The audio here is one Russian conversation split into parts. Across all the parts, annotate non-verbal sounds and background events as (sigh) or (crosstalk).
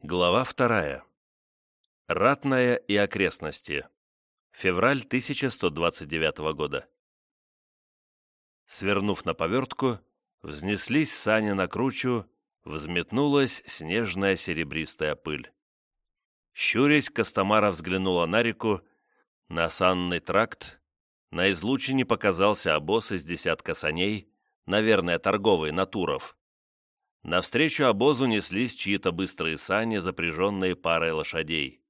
Глава вторая. Ратная и окрестности. Февраль 1129 года. Свернув на повертку, взнеслись сани на кручу, взметнулась снежная серебристая пыль. Щурясь, Костомара взглянула на реку, на санный тракт, на излучине показался обоз из десятка саней, наверное, торговый, натуров. Навстречу обозу неслись чьи-то быстрые сани, запряженные парой лошадей.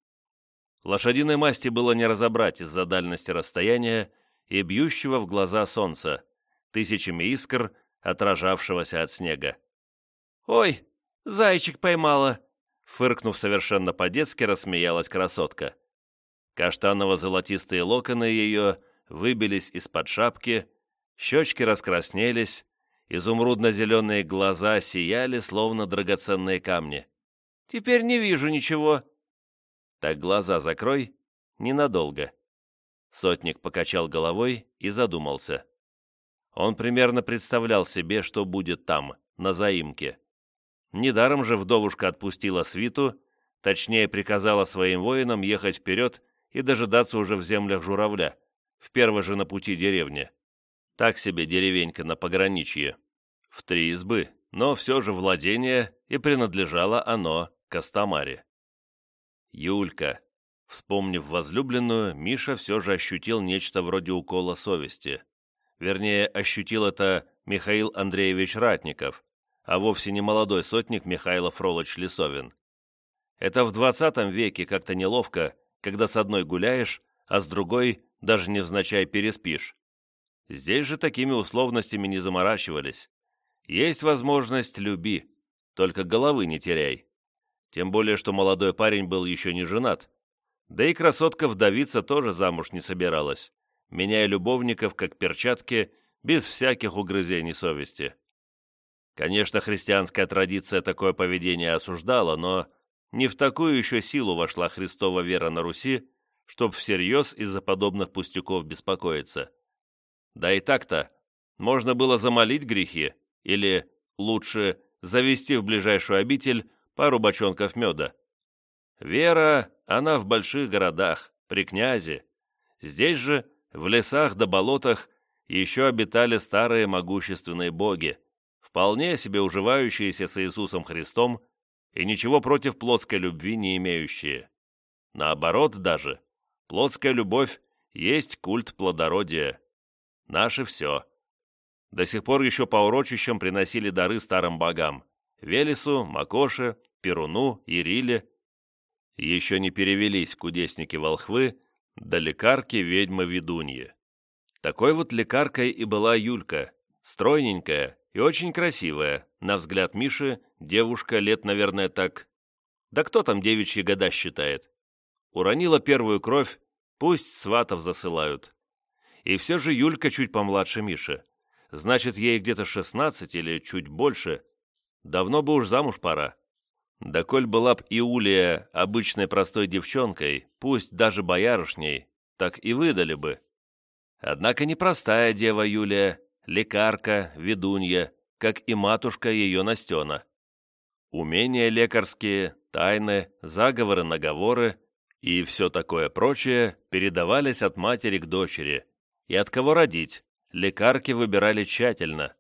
Лошадиной масти было не разобрать из-за дальности расстояния и бьющего в глаза солнца, тысячами искр, отражавшегося от снега. «Ой, зайчик поймала!» Фыркнув совершенно по-детски, рассмеялась красотка. Каштаново-золотистые локоны ее выбились из-под шапки, щечки раскраснелись, изумрудно-зеленые глаза сияли, словно драгоценные камни. «Теперь не вижу ничего». «Так глаза закрой, ненадолго». Сотник покачал головой и задумался. Он примерно представлял себе, что будет там, на заимке. Недаром же вдовушка отпустила свиту, точнее приказала своим воинам ехать вперед и дожидаться уже в землях журавля, в первой же на пути деревне. Так себе деревенька на пограничье. В три избы, но все же владение, и принадлежало оно Костомаре. Юлька. Вспомнив возлюбленную, Миша все же ощутил нечто вроде укола совести. Вернее, ощутил это Михаил Андреевич Ратников, а вовсе не молодой сотник Михаил Фролыч Лисовин. Это в двадцатом веке как-то неловко, когда с одной гуляешь, а с другой даже невзначай переспишь. Здесь же такими условностями не заморачивались. Есть возможность – люби, только головы не теряй. Тем более, что молодой парень был еще не женат. Да и красотка-вдовица тоже замуж не собиралась меняя любовников как перчатки, без всяких угрызений совести. Конечно, христианская традиция такое поведение осуждала, но не в такую еще силу вошла Христова вера на Руси, чтоб всерьез из-за подобных пустяков беспокоиться. Да и так-то, можно было замолить грехи, или, лучше, завести в ближайшую обитель пару бочонков меда. Вера, она в больших городах, при князе. Здесь же в лесах да болотах еще обитали старые могущественные боги, вполне себе уживающиеся с Иисусом Христом и ничего против плотской любви не имеющие. Наоборот даже, плотская любовь есть культ плодородия. Наше все. До сих пор еще по урочищам приносили дары старым богам – Велесу, Макоше, Перуну, Ириле. Еще не перевелись кудесники-волхвы да лекарки-ведьмы-ведуньи. Такой вот лекаркой и была Юлька, стройненькая и очень красивая, на взгляд Миши, девушка лет, наверное, так... Да кто там девичьи года считает? Уронила первую кровь, пусть сватов засылают. И все же Юлька чуть помладше Миши. Значит, ей где-то шестнадцать или чуть больше. Давно бы уж замуж пора. Да коль была б Иулия обычной простой девчонкой, пусть даже боярышней, так и выдали бы. Однако непростая дева Юлия, лекарка, ведунья, как и матушка ее Настена. Умения лекарские, тайны, заговоры, наговоры и все такое прочее передавались от матери к дочери. И от кого родить, лекарки выбирали тщательно.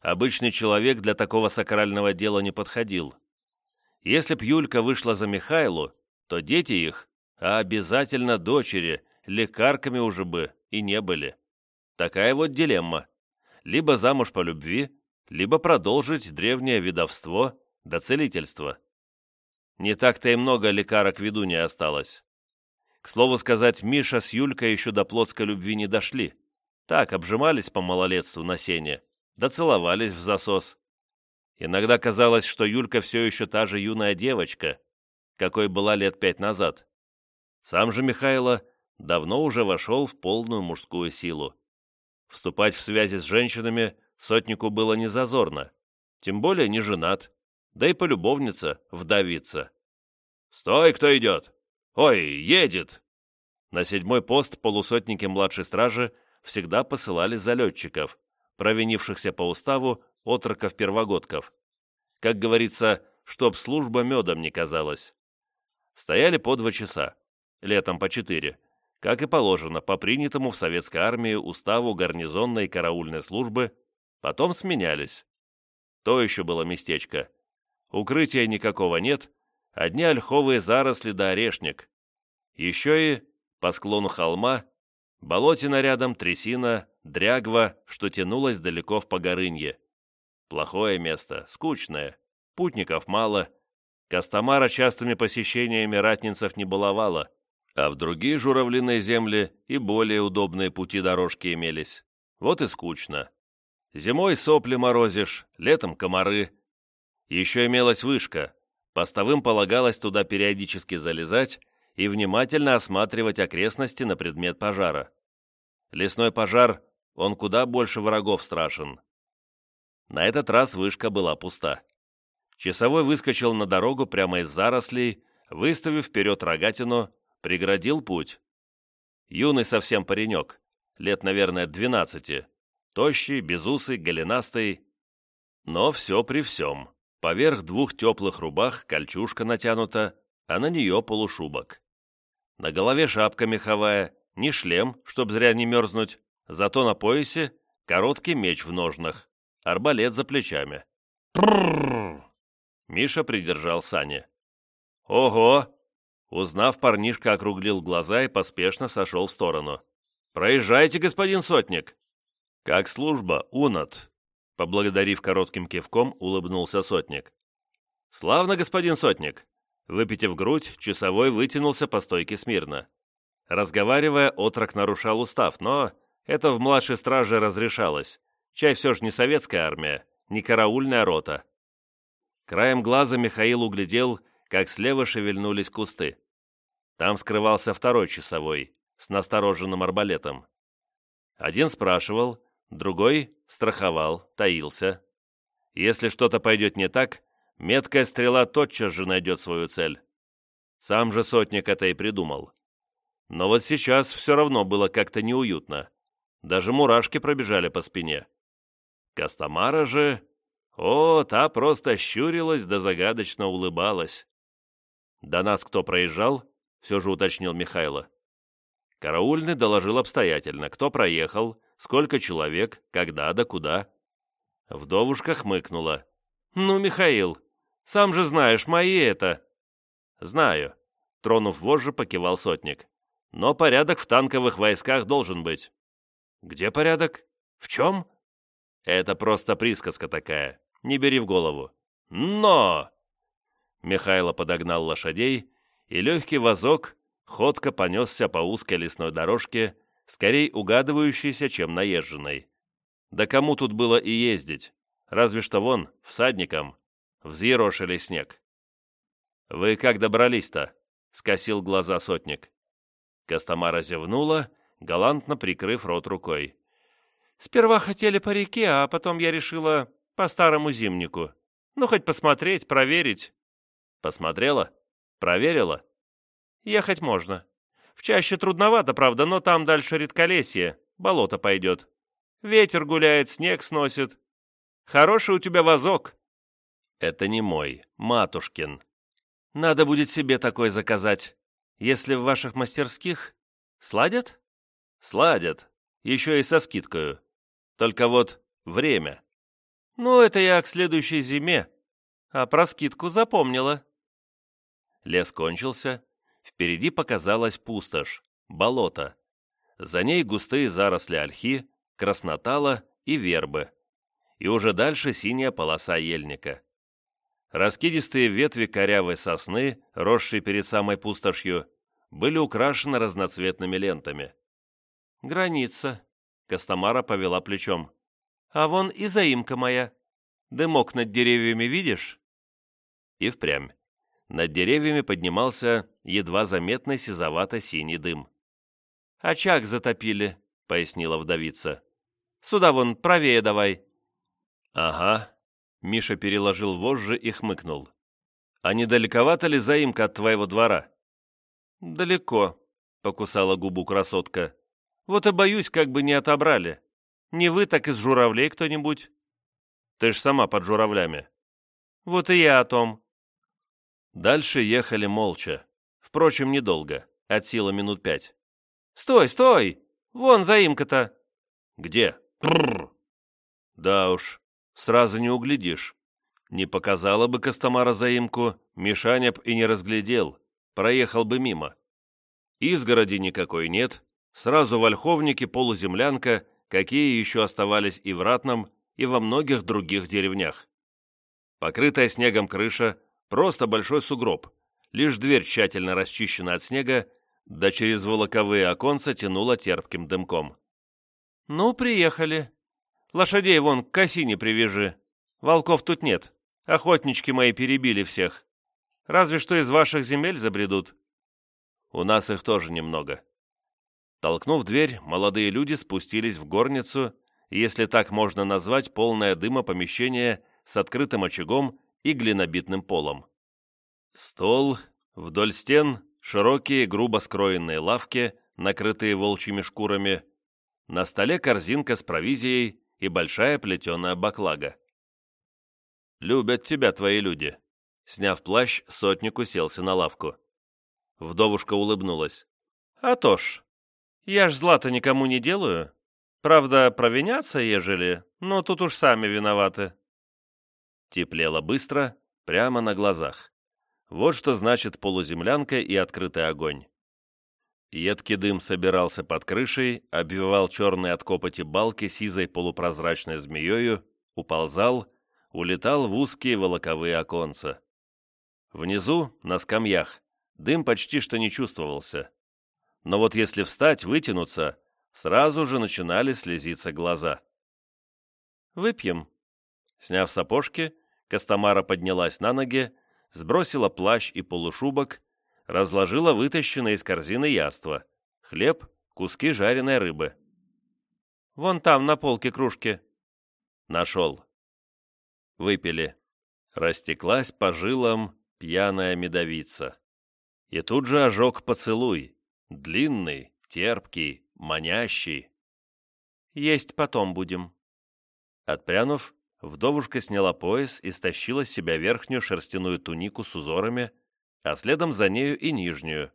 Обычный человек для такого сакрального дела не подходил. Если б Юлька вышла за Михайлу, то дети их, а обязательно дочери, лекарками уже бы и не были. Такая вот дилемма. Либо замуж по любви, либо продолжить древнее ведовство до целительства. Не так-то и много лекарок виду не осталось. К слову сказать, Миша с Юлькой еще до плотской любви не дошли. Так, обжимались по малолетству на сене, да целовались в засос. Иногда казалось, что Юлька все еще та же юная девочка, какой была лет пять назад. Сам же Михайло давно уже вошел в полную мужскую силу. Вступать в связи с женщинами сотнику было не зазорно, тем более не женат, да и полюбовница, вдовица. «Стой, кто идет! Ой, едет!» На седьмой пост полусотники младшей стражи всегда посылали залетчиков, провинившихся по уставу отроков-первогодков. Как говорится, чтоб служба медом не казалась. Стояли по два часа, летом по четыре, как и положено по принятому в советской армии уставу гарнизонной и караульной службы, потом сменялись. То еще было местечко. Укрытия никакого нет, одни ольховые заросли да орешник. Еще и по склону холма болотина рядом, трясина, дрягва, что тянулась далеко в Погорынье. Плохое место, скучное, путников мало, Костомара частыми посещениями ратницев не баловала, а в другие журавлиные земли и более удобные пути-дорожки имелись. Вот и скучно. Зимой сопли морозишь, летом комары. Еще имелась вышка. Постовым полагалось туда периодически залезать и внимательно осматривать окрестности на предмет пожара. Лесной пожар, он куда больше врагов страшен. На этот раз вышка была пуста. Часовой выскочил на дорогу прямо из зарослей, выставив вперед рогатину, преградил путь. Юный совсем паренек, лет, наверное, двенадцати, тощий, безусый, голенастый. Но все при всем. Поверх двух теплых рубах кольчужка натянута, а на нее полушубок. На голове шапка меховая, не шлем, чтоб зря не мерзнуть, зато на поясе короткий меч в ножнах, арбалет за плечами. Миша придержал сани. «Ого!» Узнав, парнишка округлил глаза и поспешно сошел в сторону. «Проезжайте, господин сотник!» «Как служба, Унат?» Поблагодарив коротким кивком, улыбнулся сотник. «Славно, господин сотник!» Выпитив грудь, часовой вытянулся по стойке смирно. Разговаривая, отрок нарушал устав, но это в младшей страже разрешалось. Чай все же не советская армия, не караульная рота. Краем глаза Михаил углядел, как слева шевельнулись кусты. Там скрывался второй часовой, с настороженным арбалетом. Один спрашивал, другой страховал, таился. Если что-то пойдет не так, меткая стрела тотчас же найдет свою цель. Сам же сотник это и придумал. Но вот сейчас все равно было как-то неуютно. Даже мурашки пробежали по спине. Костомара же... О, та просто щурилась да загадочно улыбалась. «До нас кто проезжал?» — все же уточнил Михайло. Караульный доложил обстоятельно, кто проехал, сколько человек, когда да куда. Вдовушка хмыкнула. «Ну, Михаил, сам же знаешь, мои это...» «Знаю», — тронув вожжи, покивал сотник. «Но порядок в танковых войсках должен быть». «Где порядок? В чем?» «Это просто присказка такая. Не бери в голову». «Но!» Михайло подогнал лошадей, и легкий вазок ходко понесся по узкой лесной дорожке, скорее угадывающейся, чем наезженной. Да кому тут было и ездить? Разве что вон, всадникам, взъерошили снег. «Вы как добрались-то?» — скосил глаза сотник. Костомара зевнула, галантно прикрыв рот рукой. «Сперва хотели по реке, а потом я решила по старому зимнику. Ну, хоть посмотреть, проверить. Посмотрела? Проверила? Ехать можно. Чаще трудновато, правда, но там дальше редколесье, болото пойдет. Ветер гуляет, снег сносит. Хороший у тебя вазок. Это не мой, матушкин. Надо будет себе такой заказать. Если в ваших мастерских... Сладят? Сладят. Еще и со скидкою. Только вот время. Ну, это я к следующей зиме. А про скидку запомнила. Лес кончился, впереди показалась пустошь, болото. За ней густые заросли ольхи, краснотала и вербы. И уже дальше синяя полоса ельника. Раскидистые ветви корявой сосны, росшие перед самой пустошью, были украшены разноцветными лентами. «Граница», — Костомара повела плечом. «А вон и заимка моя. Дымок над деревьями видишь?» И впрямь. Над деревьями поднимался едва заметный сизовато-синий дым. «Очаг затопили», — пояснила вдовица. «Сюда вон, правее давай». «Ага», — Миша переложил вожжи и хмыкнул. «А недалековато ли заимка от твоего двора?» «Далеко», — покусала губу красотка. «Вот и боюсь, как бы не отобрали. Не вы, так из журавлей кто-нибудь». «Ты ж сама под журавлями». «Вот и я о том. Дальше ехали молча. Впрочем, недолго, от силы минут пять. «Стой, стой! Вон заимка-то!» «Где?» Прррр. Да уж, сразу не углядишь. Не показала бы Костомара заимку, Мишаня б и не разглядел, проехал бы мимо. Изгороди никакой нет, сразу вольховники, полуземлянка, какие еще оставались и в Ратном, и во многих других деревнях. Покрытая снегом крыша, просто большой сугроб, лишь дверь тщательно расчищена от снега, да через волоковые оконца тянула терпким дымком. «Ну, приехали. Лошадей вон к осине привяжи. Волков тут нет. Охотнички мои перебили всех. Разве что из ваших земель забредут». «У нас их тоже немного». Толкнув дверь, молодые люди спустились в горницу, если так можно назвать полное дыма помещение с открытым очагом и глинобитным полом. Стол, вдоль стен широкие грубо скроенные лавки, накрытые волчьими шкурами, на столе корзинка с провизией и большая плетеная баклага. «Любят тебя твои люди». Сняв плащ, сотник уселся на лавку. Вдовушка улыбнулась. «А то ж, я ж зла-то никому не делаю. Правда, провиняться, ежели, но тут уж сами виноваты». Теплело быстро, прямо на глазах. Вот что значит полуземлянка и открытый огонь. Едкий дым собирался под крышей, обвивал черные от копоти балки сизой полупрозрачной змеёю, уползал, улетал в узкие волоковые оконца. Внизу, на скамьях, дым почти что не чувствовался. Но вот если встать, вытянуться, сразу же начинали слезиться глаза. «Выпьем». Сняв сапожки, Костомара поднялась на ноги, сбросила плащ и полушубок, разложила вытащенные из корзины яства, хлеб, куски жареной рыбы. «Вон там, на полке кружки». «Нашел». Выпили. Растеклась по жилам пьяная медовица. И тут же ожог поцелуй, длинный, терпкий, манящий. «Есть потом будем». Отпрянув, вдовушка сняла пояс и стащила с себя верхнюю шерстяную тунику с узорами, а следом за нею и нижнюю,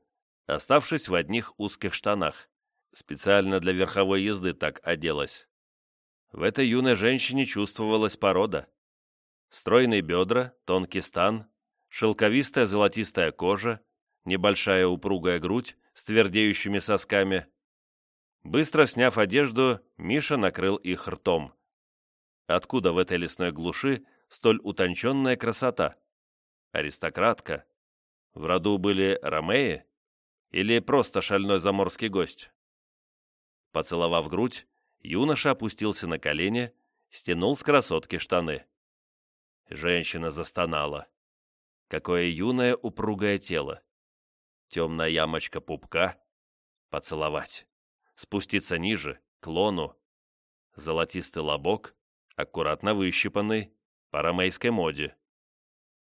оставшись в одних узких штанах. Специально для верховой езды так оделась. В этой юной женщине чувствовалась порода. Стройные бедра, тонкий стан, шелковистая золотистая кожа, небольшая упругая грудь с твердеющими сосками. Быстро сняв одежду, Миша накрыл их ртом. Откуда в этой лесной глуши столь утонченная красота? Аристократка, в роду были ромеи? Или просто шальной заморский гость? Поцеловав грудь, юноша опустился на колени, стянул с красотки штаны. Женщина застонала. Какое юное упругое тело. Темная ямочка пупка. Поцеловать. Спуститься ниже, к лону. Золотистый лобок, аккуратно выщипанный, по ромейской моде.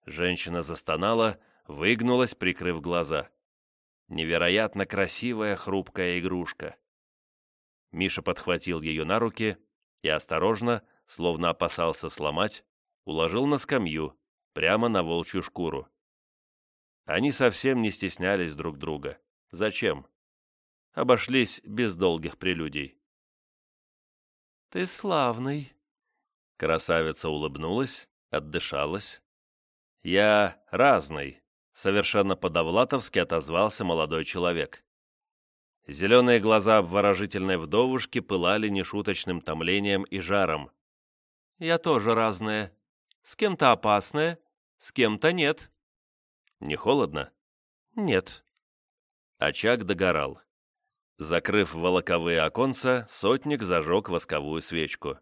Женщина застонала, выгнулась, прикрыв глаза. Невероятно красивая хрупкая игрушка. Миша подхватил ее на руки и осторожно, словно опасался сломать, уложил на скамью, прямо на волчью шкуру. Они совсем не стеснялись друг друга. Зачем? Обошлись без долгих прелюдий. «Ты славный!» Красавица улыбнулась, отдышалась. «Я разный», совершенно по-довлатовски отозвался молодой человек. Зеленые глаза обворожительной вдовушки пылали нешуточным томлением и жаром. «Я тоже разная. С кем-то опасная, с кем-то нет». «Не холодно?» «Нет». Очаг догорал. Закрыв волоковые оконца, сотник зажег восковую свечку.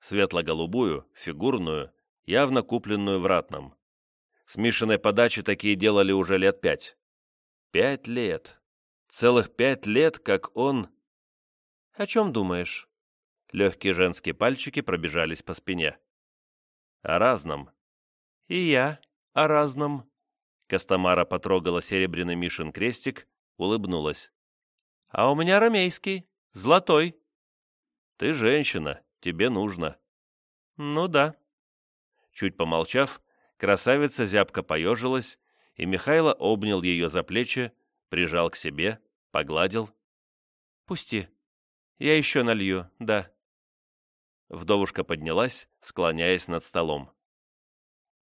Светло-голубую, фигурную, явно купленную в ратном. С Мишиной подачи такие делали уже лет пять. Пять лет. Целых пять лет, как он... О чем думаешь? Легкие женские пальчики пробежались по спине. О разном. И я о разном. Костомара потрогала серебряный Мишин крестик, улыбнулась. А у меня ромейский, золотой. Ты женщина, тебе нужно. Ну да. Чуть помолчав, Красавица зябко поежилась и Михайло обнял ее за плечи, прижал к себе, погладил. «Пусти. Я еще налью, да». Вдовушка поднялась, склоняясь над столом.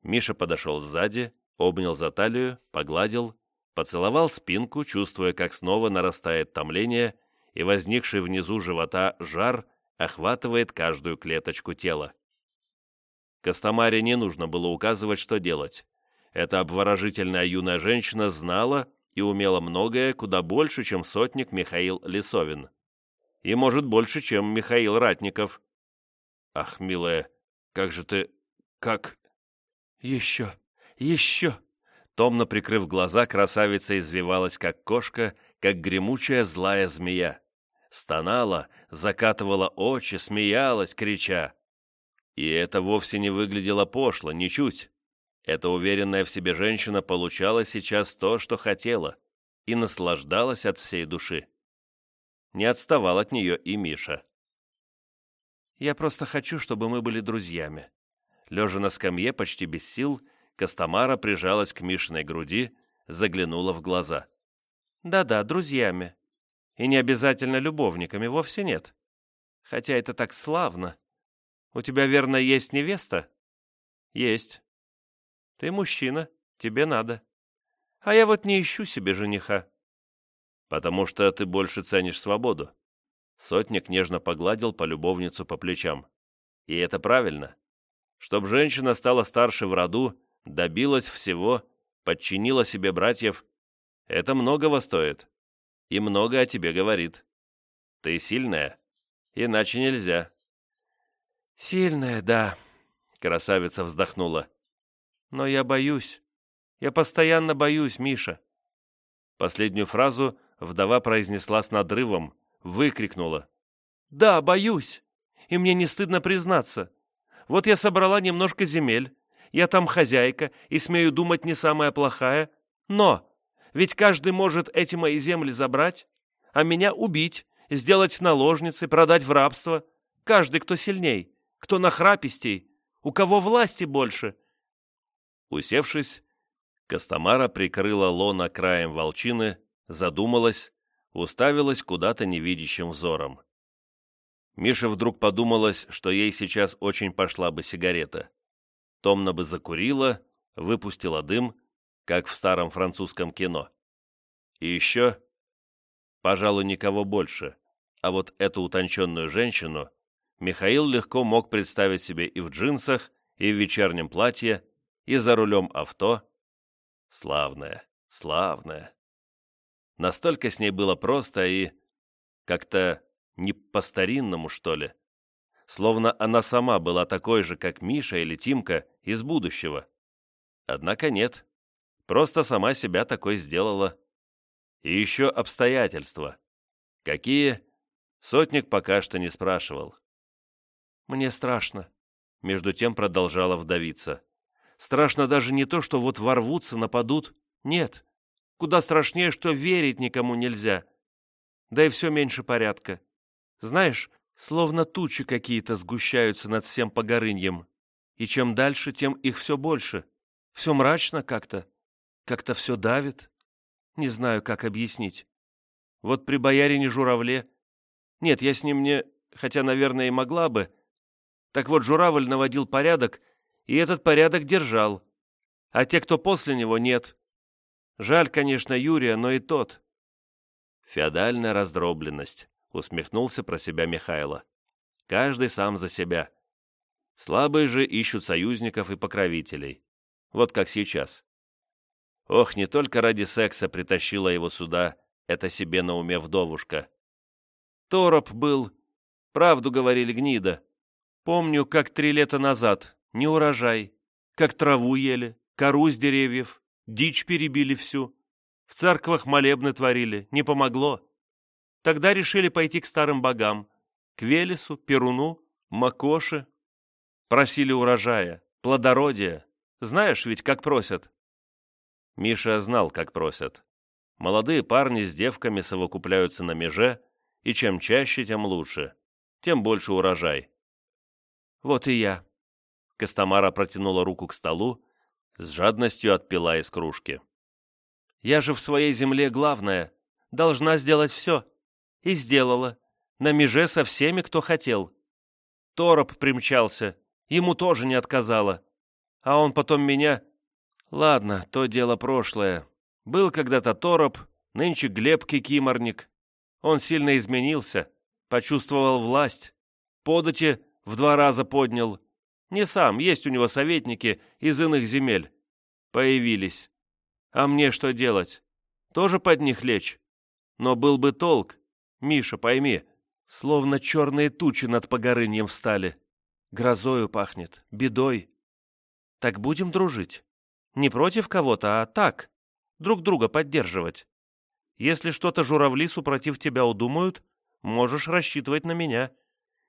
Миша подошел сзади, обнял за талию, погладил, поцеловал спинку, чувствуя, как снова нарастает томление, и возникший внизу живота жар охватывает каждую клеточку тела. Костомаре не нужно было указывать, что делать. Эта обворожительная юная женщина знала и умела многое, куда больше, чем сотник Михаил Лисовин. И, может, больше, чем Михаил Ратников. «Ах, милая, как же ты... как...» «Еще, еще!» Томно прикрыв глаза, красавица извивалась, как кошка, как гремучая злая змея. Стонала, закатывала очи, смеялась, крича. И это вовсе не выглядело пошло, ничуть. Эта уверенная в себе женщина получала сейчас то, что хотела, и наслаждалась от всей души. Не отставал от нее и Миша. «Я просто хочу, чтобы мы были друзьями». Лежа на скамье, почти без сил, Костомара прижалась к Мишиной груди, заглянула в глаза. «Да-да, друзьями. И не обязательно любовниками, вовсе нет. Хотя это так славно. У тебя, верно, есть невеста?» «Есть. Ты мужчина, тебе надо. А я вот не ищу себе жениха». «Потому что ты больше ценишь свободу». Сотник нежно погладил полюбовницу по плечам. «И это правильно. Чтоб женщина стала старше в роду, добилась всего, подчинила себе братьев, это многого стоит. И много о тебе говорит. Ты сильная, иначе нельзя». «Сильная, да», — красавица вздохнула. «Но я боюсь. Я постоянно боюсь, Миша». Последнюю фразу вдова произнесла с надрывом, выкрикнула. «Да, боюсь. И мне не стыдно признаться. Вот я собрала немножко земель, я там хозяйка и смею думать не самая плохая, но ведь каждый может эти мои земли забрать, а меня убить, сделать наложницей, продать в рабство. Каждый, кто сильней, кто нахрапистей, у кого власти больше». Усевшись, Костомара прикрыла лона краем волчины, задумалась, уставилась куда-то невидящим взором. Миша вдруг подумалось, что ей сейчас очень пошла бы сигарета. Томно бы закурила, выпустила дым, как в старом французском кино. И еще, пожалуй, никого больше, а вот эту утонченную женщину Михаил легко мог представить себе и в джинсах, и в вечернем платье, и за рулем авто. Славная, славная. Настолько с ней было просто и как-то не по-старинному, что ли. Словно она сама была такой же, как Миша или Тимка из будущего. Однако нет. Просто сама себя такой сделала. И еще обстоятельства. Какие? Сотник пока что не спрашивал. «Мне страшно», — между тем продолжала вдовица. «Страшно даже не то, что вот ворвутся, нападут. Нет. Куда страшнее, что верить никому нельзя. Да и все меньше порядка. Знаешь, словно тучи какие-то сгущаются над всем Погорыньем. И чем дальше, тем их все больше. Все мрачно как-то. Как-то все давит. Не знаю, как объяснить. Вот при боярине Журавле... Нет, я с ним не... Хотя, наверное, и могла бы. Так вот, Журавль наводил порядок, и этот порядок держал. А те, кто после него, нет. Жаль, конечно, Юрия, но и тот. Феодальная раздробленность, усмехнулся про себя Михайло. Каждый сам за себя. Слабые же ищут союзников и покровителей. Вот как сейчас. Ох, не только ради секса притащила его сюда, это себе на уме вдовушка. Тороп был, правду говорили гнида. Помню, как три лета назад, не урожай, как траву ели, кору с деревьев, Дичь перебили всю. В церквах молебны творили, не помогло. Тогда решили пойти к старым богам, к Велесу, Перуну, Макоше. Просили урожая, плодородия. Знаешь ведь, как просят?» Миша знал, как просят. Молодые парни с девками совокупляются на меже, и чем чаще, тем лучше, тем больше урожай. «Вот и я». Костомара протянула руку к столу, с жадностью отпила из кружки. Я же в своей земле главная, должна сделать все. И сделала. На меже со всеми, кто хотел. Тороп примчался, ему тоже не отказала. А он потом меня... Ладно, то дело прошлое. Был когда-то Тороп, нынче Глеб Кикиморник. Он сильно изменился, почувствовал власть. Подати в два раза поднял. Не сам, есть у него советники из иных земель. Появились. А мне что делать? Тоже под них лечь? Но был бы толк. Миша, пойми, словно черные тучи над Погорыньем встали. Грозою пахнет, бедой. Так будем дружить. Не против кого-то, а так. Друг друга поддерживать. Если что-то журавли супротив тебя удумают, можешь рассчитывать на меня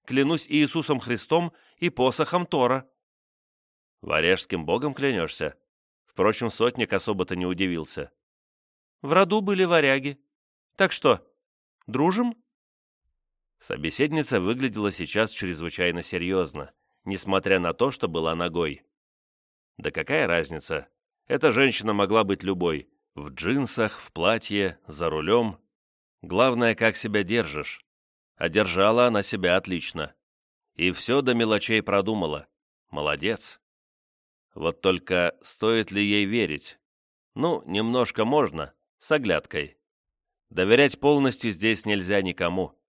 клянусь Иисусом Христом и посохом Тора». «Варяжским богом клянешься?» Впрочем, сотник особо-то не удивился. «В роду были варяги. Так что, дружим?» Собеседница выглядела сейчас чрезвычайно серьезно, несмотря на то, что была ногой. Да какая разница? Эта женщина могла быть любой. В джинсах, в платье, за рулем. Главное, как себя держишь. Одержала она себя отлично. И все до мелочей продумала. Молодец. Вот только стоит ли ей верить? Ну, немножко можно, с оглядкой. Доверять полностью здесь нельзя никому.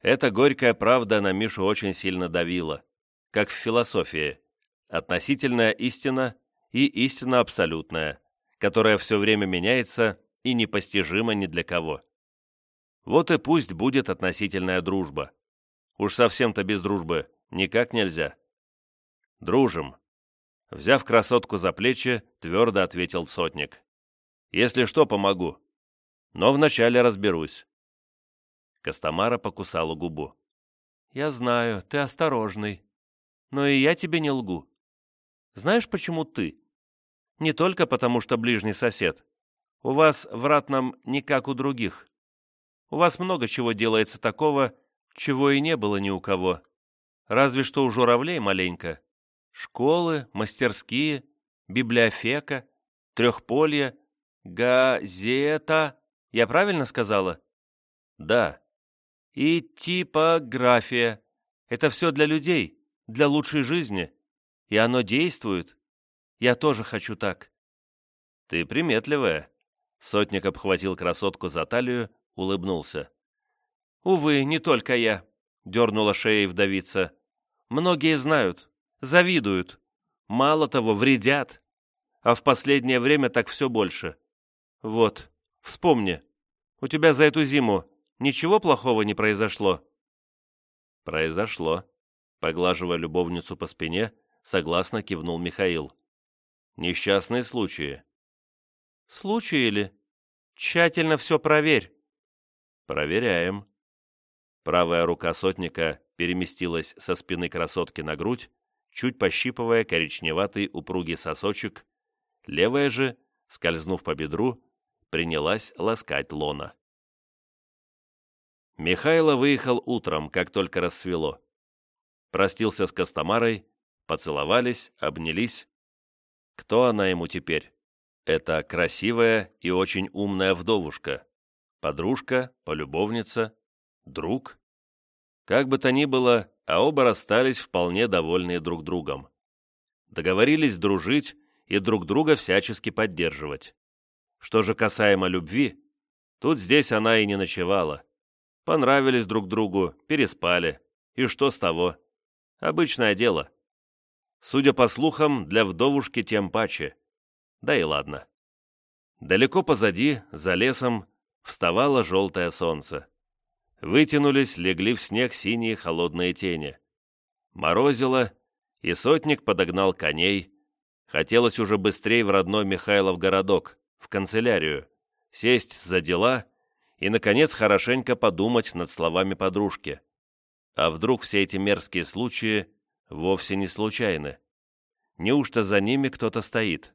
Эта горькая правда на Мишу очень сильно давила, как в философии. Относительная истина и истина абсолютная, которая все время меняется и непостижима ни для кого. Вот и пусть будет относительная дружба. Уж совсем-то без дружбы никак нельзя. Дружим. Взяв красотку за плечи, твердо ответил сотник. Если что, помогу. Но вначале разберусь. Костомара покусала губу. «Я знаю, ты осторожный. Но и я тебе не лгу. Знаешь, почему ты? Не только потому, что ближний сосед. У вас в Ратном не как у других. У вас много чего делается такого, чего и не было ни у кого. Разве что у журавлей маленько. Школы, мастерские, библиотека, трехполье, газета. Я правильно сказала? Да. И типография. Это все для людей, для лучшей жизни. И оно действует. Я тоже хочу так. Ты приметливая. Сотник обхватил красотку за талию улыбнулся. «Увы, не только я», — дернула шеей вдовица. «Многие знают, завидуют, мало того, вредят, а в последнее время так все больше. Вот, вспомни, у тебя за эту зиму ничего плохого не произошло?» «Произошло», — поглаживая любовницу по спине, согласно кивнул Михаил. «Несчастные случаи». «Случаи ли? Тщательно все проверь. «Проверяем». Правая рука сотника переместилась со спины красотки на грудь, чуть пощипывая коричневатый упругий сосочек, левая же, скользнув по бедру, принялась ласкать лона. Михайло выехал утром, как только рассвело. Простился с Костомарой, поцеловались, обнялись. Кто она ему теперь? Это красивая и очень умная вдовушка, Подружка, полюбовница, друг. Как бы то ни было, а оба расстались вполне довольные друг другом. Договорились дружить и друг друга всячески поддерживать. Что же касаемо любви, тут здесь она и не ночевала. Понравились друг другу, переспали. И что с того? Обычное дело. Судя по слухам, для вдовушки тем паче. Да и ладно. Далеко позади, за лесом, вставало желтое солнце. Вытянулись, легли в снег синие холодные тени. Морозило, и сотник подогнал коней. Хотелось уже быстрее в родной Михайлов городок, в канцелярию, сесть за дела и, наконец, хорошенько подумать над словами подружки. А вдруг все эти мерзкие случаи вовсе не случайны? Неужто за ними кто-то стоит?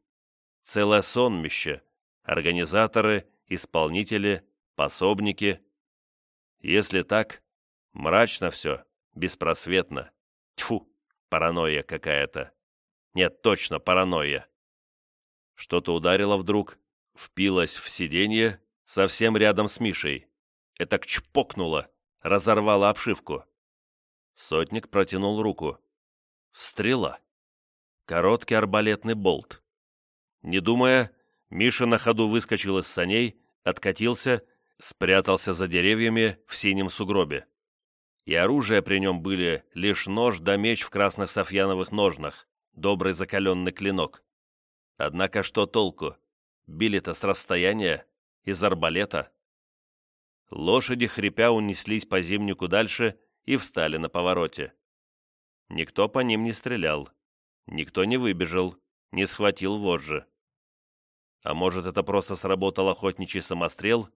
Целое сонмище, организаторы исполнители, пособники. Если так, мрачно все, беспросветно. Тьфу, паранойя какая-то. Нет, точно, паранойя. Что-то ударило вдруг, Впилась в сиденье совсем рядом с Мишей. Это чпокнуло, разорвало обшивку. Сотник протянул руку. Стрела. Короткий арбалетный болт. Не думая, Миша на ходу выскочил из саней, откатился, спрятался за деревьями в синем сугробе. И оружие при нем были лишь нож да меч в красных софьяновых ножнах, добрый закаленный клинок. Однако что толку? Били-то с расстояния, из арбалета. Лошади, хрипя, унеслись по зимнику дальше и встали на повороте. Никто по ним не стрелял, никто не выбежал, не схватил вожжи. А может, это просто сработал охотничий самострел,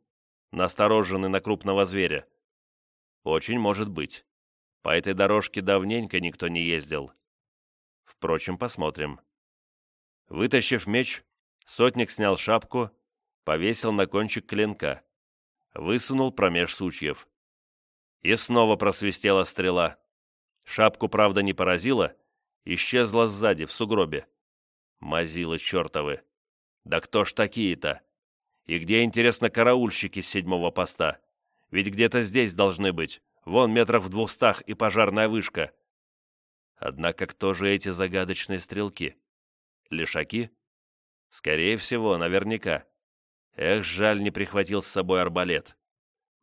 настороженный на крупного зверя? Очень может быть. По этой дорожке давненько никто не ездил. Впрочем, посмотрим. Вытащив меч, сотник снял шапку, повесил на кончик клинка, высунул промеж сучьев. И снова просвистела стрела. Шапку, правда, не поразила, исчезла сзади, в сугробе. Мазилы чертовы. Да кто ж такие-то? И где, интересно, караульщики с седьмого поста? Ведь где-то здесь должны быть. Вон метрах в двухстах и пожарная вышка. Однако кто же эти загадочные стрелки? Лешаки? Скорее всего, наверняка. Эх, жаль, не прихватил с собой арбалет.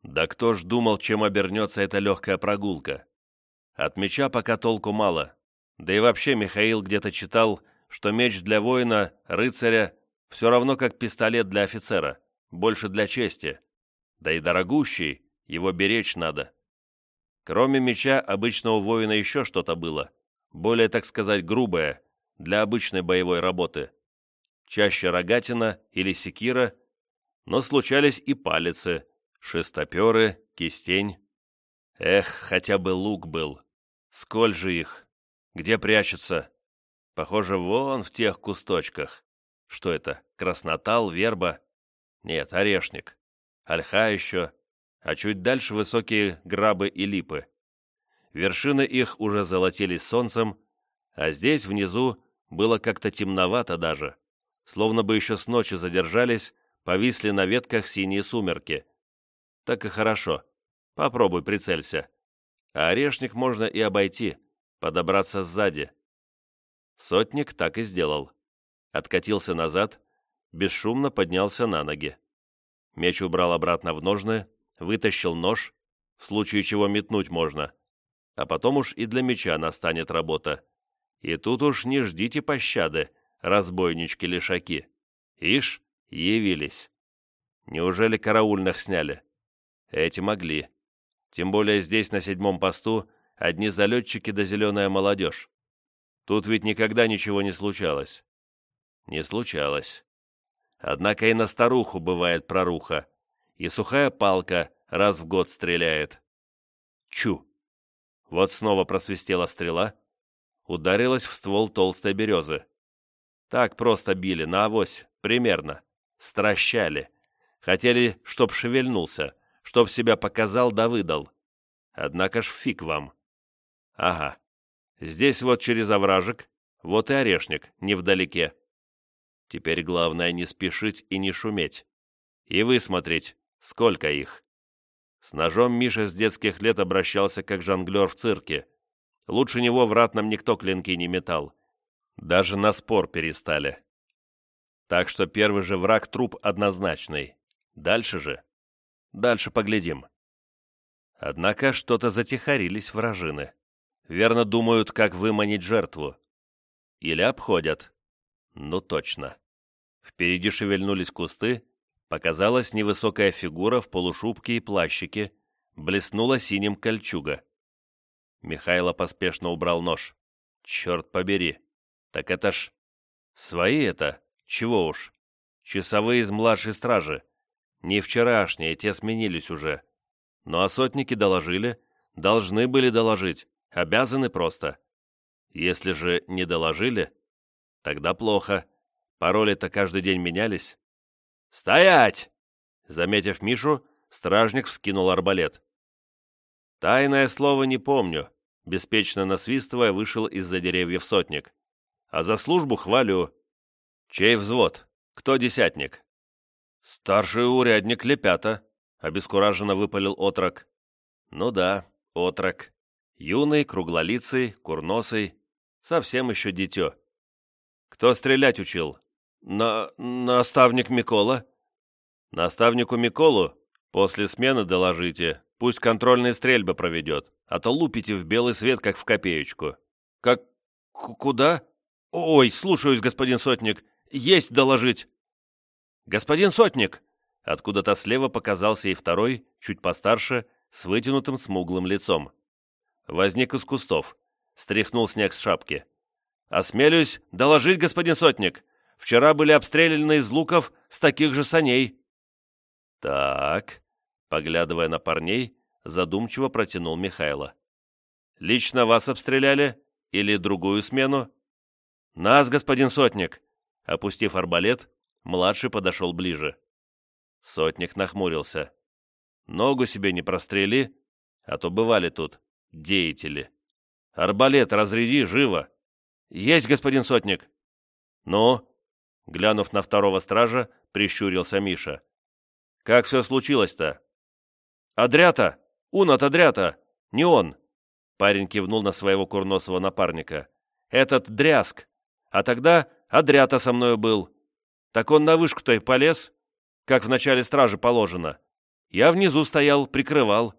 Да кто ж думал, чем обернется эта легкая прогулка? От меча пока толку мало. Да и вообще Михаил где-то читал, что меч для воина, рыцаря, все равно как пистолет для офицера, больше для чести. Да и дорогущий, его беречь надо. Кроме меча, обычного воина еще что-то было, более, так сказать, грубое, для обычной боевой работы. Чаще рогатина или секира, но случались и палицы, шестоперы, кистень. Эх, хотя бы лук был. Сколь же их? Где прячутся? Похоже, вон в тех кусточках. Что это, краснотал, верба? Нет, орешник. Ольха еще, а чуть дальше высокие грабы и липы. Вершины их уже золотились солнцем, а здесь, внизу, было как-то темновато даже, словно бы еще с ночи задержались, повисли на ветках синие сумерки. Так и хорошо. Попробуй прицелься. А орешник можно и обойти, подобраться сзади. Сотник так и сделал. Откатился назад, бесшумно поднялся на ноги. Меч убрал обратно в ножны, вытащил нож, в случае чего метнуть можно. А потом уж и для меча настанет работа. И тут уж не ждите пощады, разбойнички-лишаки. Ишь, явились. Неужели караульных сняли? Эти могли. Тем более здесь, на седьмом посту, одни залетчики да зеленая молодежь. Тут ведь никогда ничего не случалось. Не случалось. Однако и на старуху бывает проруха, и сухая палка раз в год стреляет. Чу! Вот снова просвистела стрела, ударилась в ствол толстой березы. Так просто били, на авось, примерно. Стращали. Хотели, чтоб шевельнулся, чтоб себя показал да выдал. Однако ж фиг вам. Ага. Здесь вот через овражек, вот и орешник, невдалеке. Теперь главное не спешить и не шуметь. И высмотреть, сколько их. С ножом Миша с детских лет обращался как жонглер в цирке. Лучше него в ратном никто клинки не метал. Даже на спор перестали. Так что первый же враг труп однозначный. Дальше же? Дальше поглядим. Однако что-то затихарились вражины. Верно думают, как выманить жертву. Или обходят. Ну точно. Впереди шевельнулись кусты, показалась невысокая фигура в полушубке и плащике, блеснула синим кольчуга. Михайло поспешно убрал нож. «Черт побери! Так это ж... Свои это? Чего уж? Часовые из младшей стражи. Не вчерашние, те сменились уже. Ну а сотники доложили, должны были доложить, обязаны просто. Если же не доложили, тогда плохо. Пароли-то каждый день менялись. «Стоять!» Заметив Мишу, стражник вскинул арбалет. «Тайное слово не помню», — беспечно насвистывая вышел из-за деревьев сотник. «А за службу хвалю. Чей взвод? Кто десятник?» «Старший урядник Лепята», — обескураженно выпалил отрок. «Ну да, отрок. Юный, круглолицый, курносый, совсем еще дитё. Кто стрелять учил? На... наставник Микола?» «Наставнику Миколу после смены доложите, пусть контрольные стрельбы проведет, а то лупите в белый свет, как в копеечку». «Как... куда?» «Ой, слушаюсь, господин Сотник. Есть доложить!» «Господин Сотник!» Откуда-то слева показался и второй, чуть постарше, с вытянутым смуглым лицом. Возник из кустов, стряхнул снег с шапки. «Осмелюсь доложить, господин Сотник! Вчера были обстреляны из луков с таких же саней!» «Так», поглядывая на парней, задумчиво протянул Михайло. «Лично вас обстреляли? Или другую смену?» «Нас, господин Сотник!» Опустив арбалет, Младший подошел ближе. Сотник нахмурился. «Ногу себе не прострели, а то бывали тут деятели. Арбалет разряди, живо!» «Есть, господин Сотник!» «Ну?» Глянув на второго стража, прищурился Миша. «Как все случилось-то?» «Адрята! Ун от Адрята! Не он!» Парень кивнул на своего курносого напарника. «Этот дряск! А тогда Адрята со мною был. Так он на вышку-то и полез, как в начале стражи положено. Я внизу стоял, прикрывал.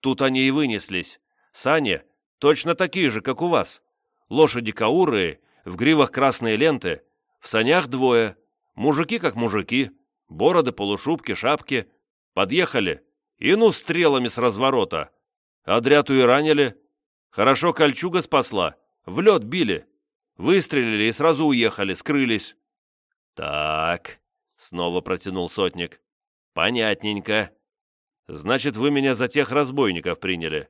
Тут они и вынеслись. Сани точно такие же, как у вас. Лошади каурые, в гривах красные ленты, в санях двое, мужики как мужики, бороды, полушубки, шапки. Подъехали, и ну стрелами с разворота. Адряту и ранили. Хорошо кольчуга спасла, в лед били. Выстрелили и сразу уехали, скрылись. «Так», — снова протянул сотник. «Понятненько. Значит, вы меня за тех разбойников приняли».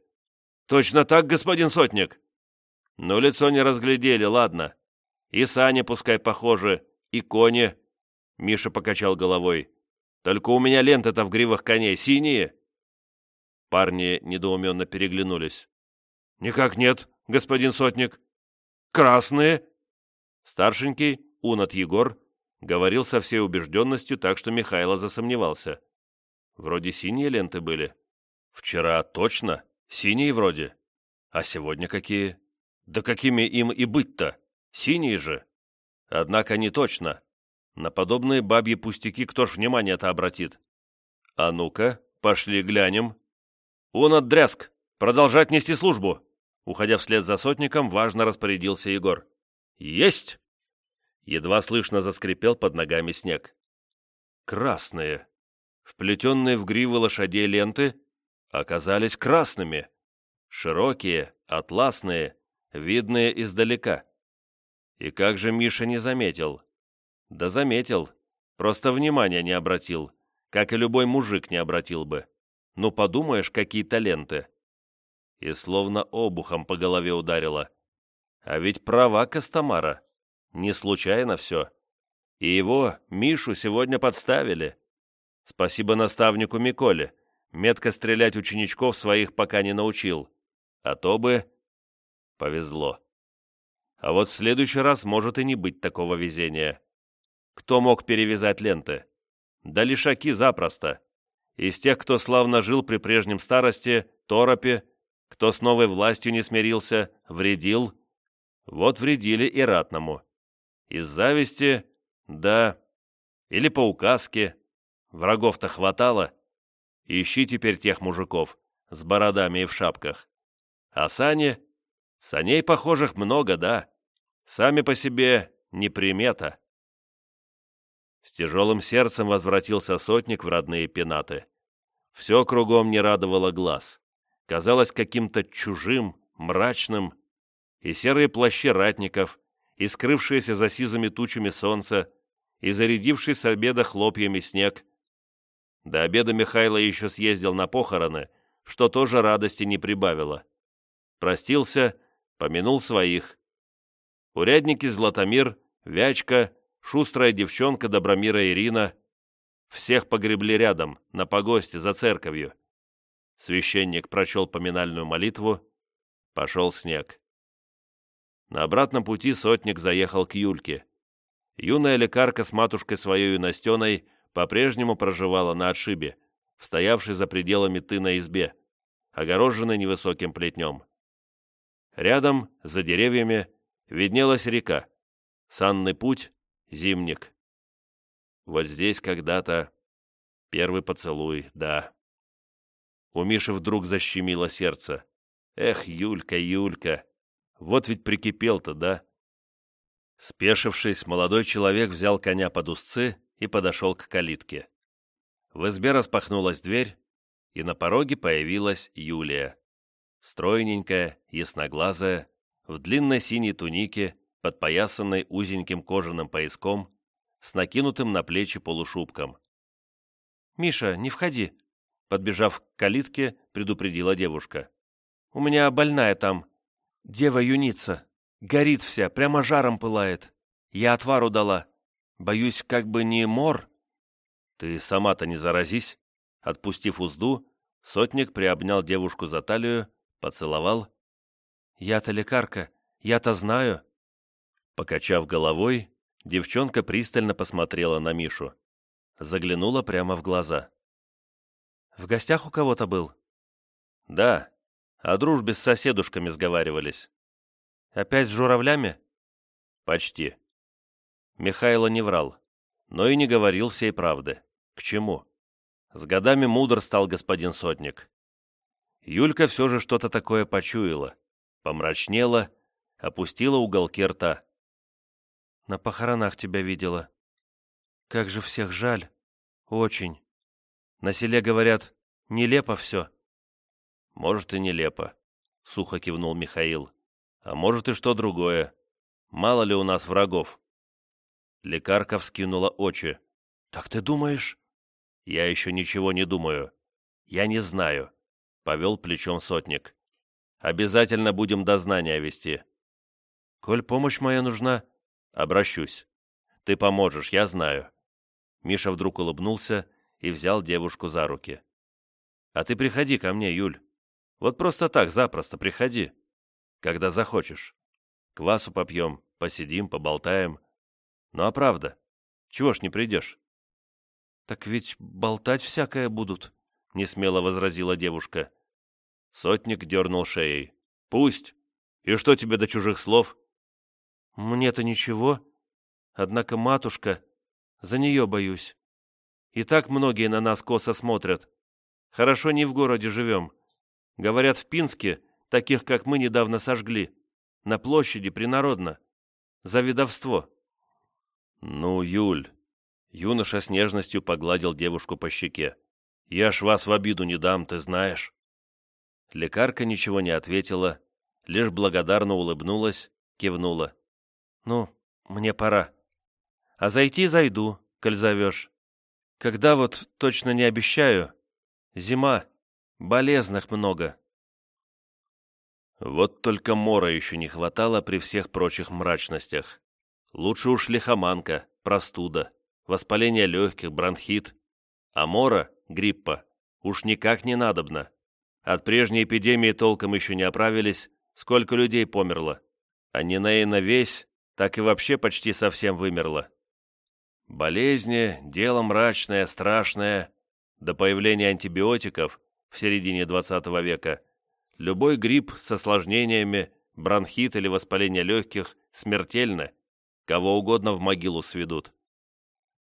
«Точно так, господин сотник?» «Ну, лицо не разглядели, ладно. И сани пускай похожи, и кони». Миша покачал головой. «Только у меня ленты-то в гривах коней синие». Парни недоуменно переглянулись. «Никак нет, господин сотник. Красные?» Старшенький, Унат Егор, Говорил со всей убежденностью, так что Михайло засомневался. Вроде синие ленты были. Вчера точно, синие вроде. А сегодня какие? Да какими им и быть-то? Синие же. Однако не точно. На подобные бабьи пустяки кто ж внимание-то обратит? А ну-ка, пошли глянем. Он отдряск! Продолжать нести службу! Уходя вслед за сотником, важно распорядился Егор. «Есть!» Едва слышно заскрипел под ногами снег. Красные. Вплетенные в гривы лошадей ленты оказались красными. Широкие, атласные, видные издалека. И как же Миша не заметил? Да заметил, просто внимания не обратил, как и любой мужик не обратил бы. Ну, подумаешь, какие-то ленты. И словно обухом по голове ударило. А ведь права Костомара. Не случайно все. И его, Мишу, сегодня подставили. Спасибо наставнику Миколе. Метко стрелять ученичков своих пока не научил. А то бы... Повезло. А вот в следующий раз может и не быть такого везения. Кто мог перевязать ленты? Да лишаки запросто. Из тех, кто славно жил при прежнем старости, торопе, кто с новой властью не смирился, вредил. Вот вредили и ратному. Из зависти, да, или по указке. Врагов-то хватало. Ищи теперь тех мужиков с бородами и в шапках. А сани? Саней похожих много, да. Сами по себе не примета. С тяжелым сердцем возвратился сотник в родные пенаты. Все кругом не радовало глаз. Казалось каким-то чужим, мрачным. И серые плащи ратников, и скрывшееся за сизыми тучами солнце, и зарядивший с обеда хлопьями снег. До обеда Михайло еще съездил на похороны, что тоже радости не прибавило. Простился, помянул своих. Урядники Златомир, Вячка, шустрая девчонка Добромира Ирина. Всех погребли рядом, на погосте, за церковью. Священник прочел поминальную молитву. Пошел снег. На обратном пути сотник заехал к Юльке. Юная лекарка с матушкой своей Настеной по-прежнему проживала на отшибе, стоявшей за пределами тына избе, огороженной невысоким плетнем. Рядом, за деревьями, виднелась река, санный путь, зимник. Вот здесь когда-то первый поцелуй, да. У Миши вдруг защемило сердце. Эх, Юлька, Юлька, вот ведь прикипел-то, да? Спешившись, молодой человек взял коня под узцы и подошел к калитке. В избе распахнулась дверь, и на пороге появилась Юлия. Стройненькая, ясноглазая, в длинной синей тунике, подпоясанной узеньким кожаным пояском, с накинутым на плечи полушубком. «Миша, не входи!» Подбежав к калитке, предупредила девушка. «У меня больная там. Дева-юница. Горит вся, прямо жаром пылает. Я отвару дала. Боюсь, как бы не мор». «Ты сама-то не заразись!» Отпустив узду, сотник приобнял девушку за талию, поцеловал. «Я-то лекарка, я-то знаю». Покачав головой, девчонка пристально посмотрела на Мишу. Заглянула прямо в глаза. «В гостях у кого-то был?» «Да, о дружбе с соседушками сговаривались». «Опять с журавлями?» «Почти». Михайло не врал, но и не говорил всей правды. К чему? С годами мудр стал господин Сотник. Юлька все же что-то такое почуяла, помрачнела, опустила уголки рта. «На похоронах тебя видела. Как же всех жаль. Очень. На селе, говорят, нелепо все». «Может, и нелепо», — сухо кивнул Михаил. «А может, и что другое. Мало ли у нас врагов». Лекарка вскинула очи. «Так ты думаешь?» «Я еще ничего не думаю. Я не знаю», — повел плечом сотник. «Обязательно будем дознания вести». «Коль помощь моя нужна...» «Обращусь. Ты поможешь, я знаю». Миша вдруг улыбнулся и взял девушку за руки. «А ты приходи ко мне, Юль. Вот просто так, запросто приходи. Когда захочешь. Квасу попьем, посидим, поболтаем. Ну а правда, чего ж не придешь?» «Так ведь болтать всякое будут», — несмело возразила девушка. Сотник дернул шеей. «Пусть. И что тебе до чужих слов?» «Мне-то ничего. Однако матушка, за нее боюсь. И так многие на нас косо смотрят. Хорошо не в городе живем. Говорят, в Пинске таких, как мы, недавно сожгли. На площади, принародно. За ведовство». «Ну, Юль, Юноша с нежностью погладил девушку по щеке. «Я ж вас в обиду не дам, ты знаешь». Лекарка ничего не ответила, лишь благодарно улыбнулась, кивнула. «Ну, мне пора. А зайти зайду, коль зовешь. Когда вот точно не обещаю. Зима, болезных много». Вот только мора еще не хватало при всех прочих мрачностях. Лучше уж лихоманка, простуда воспаление легких, бронхит. А мора, гриппа, уж никак не надобно. От прежней эпидемии толком еще не оправились, сколько людей померло. А не на весь, так и вообще почти совсем вымерло. Болезни – дело мрачное, страшное. До появления антибиотиков в середине 20 века любой грипп с осложнениями, бронхит или воспаление легких смертельно, кого угодно в могилу сведут.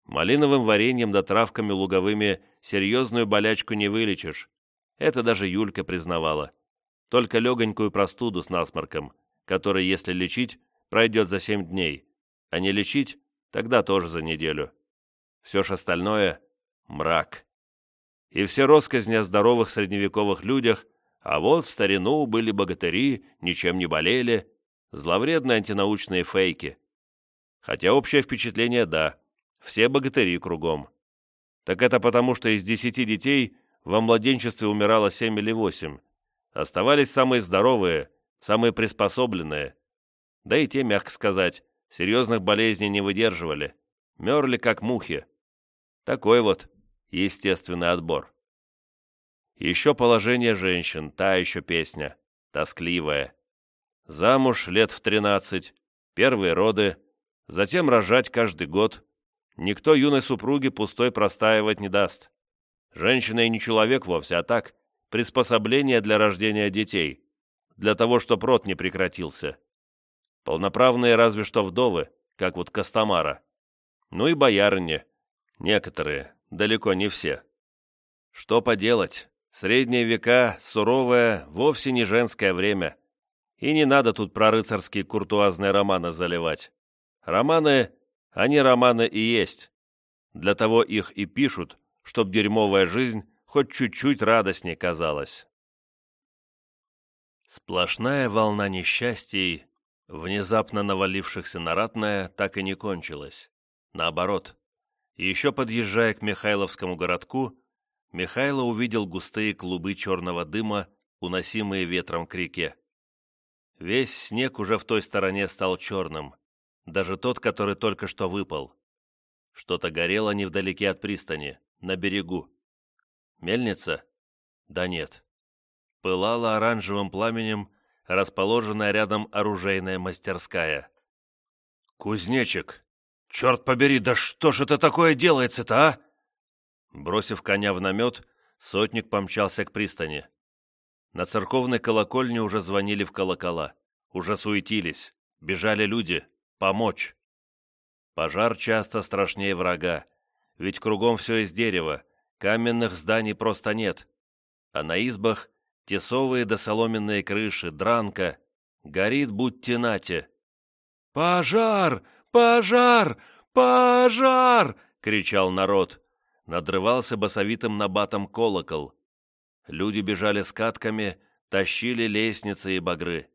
Малиновым вареньем да травками луговыми серьезную болячку не вылечишь. Это даже Юлька признавала. Только легонькую простуду с насморком, который, если лечить, пройдет за семь дней, а не лечить, тогда тоже за неделю. Все ж остальное — мрак. И все россказни о здоровых средневековых людях, а вот в старину были богатыри, ничем не болели, зловредные антинаучные фейки. Хотя общее впечатление — да, все богатыри кругом. Так это потому, что из десяти детей во младенчестве умирало семь или восемь. Оставались самые здоровые, самые приспособленные. Да и те, мягко сказать, серьезных болезней не выдерживали. Мерли, как мухи. Такой вот естественный отбор. Еще положение женщин, та еще песня, тоскливая. Замуж лет в тринадцать, первые роды, затем рожать каждый год, Никто юной супруге пустой простаивать не даст. Женщина и не человек вовсе, а так, приспособление для рождения детей, для того, чтобы род не прекратился. Полноправные разве что вдовы, как вот Костомара. Ну и боярыни. Некоторые, далеко не все. Что поделать, средние века, суровое, вовсе не женское время. И не надо тут про рыцарские куртуазные романы заливать. Романы, они романы и есть. Для того их и пишут, чтоб дерьмовая жизнь хоть чуть-чуть радостней казалась. Сплошная волна несчастий, внезапно навалившихся на ратное, так и не кончилась. Наоборот, еще подъезжая к Михайловскому городку, Михайло увидел густые клубы черного дыма, уносимые ветром к реке. Весь снег уже в той стороне стал черным, даже тот, который только что выпал. Что-то горело невдалеке от пристани, на берегу. Мельница? Да нет. Пылала оранжевым пламенем расположенная рядом оружейная мастерская. «Кузнечик! Черт побери, да что ж это такое делается-то, а?» Бросив коня в намет, сотник помчался к пристани. На церковной колокольне уже звонили в колокола, уже суетились, бежали люди, помочь. Пожар часто страшнее врага, ведь кругом все из дерева, каменных зданий просто нет, а на избах тесовые да соломенные крыши, дранка, горит будь тенате. «Пожар! Пожар! Пожар!» — кричал народ. Надрывался басовитым набатом колокол. Люди бежали с катками, тащили лестницы и багры.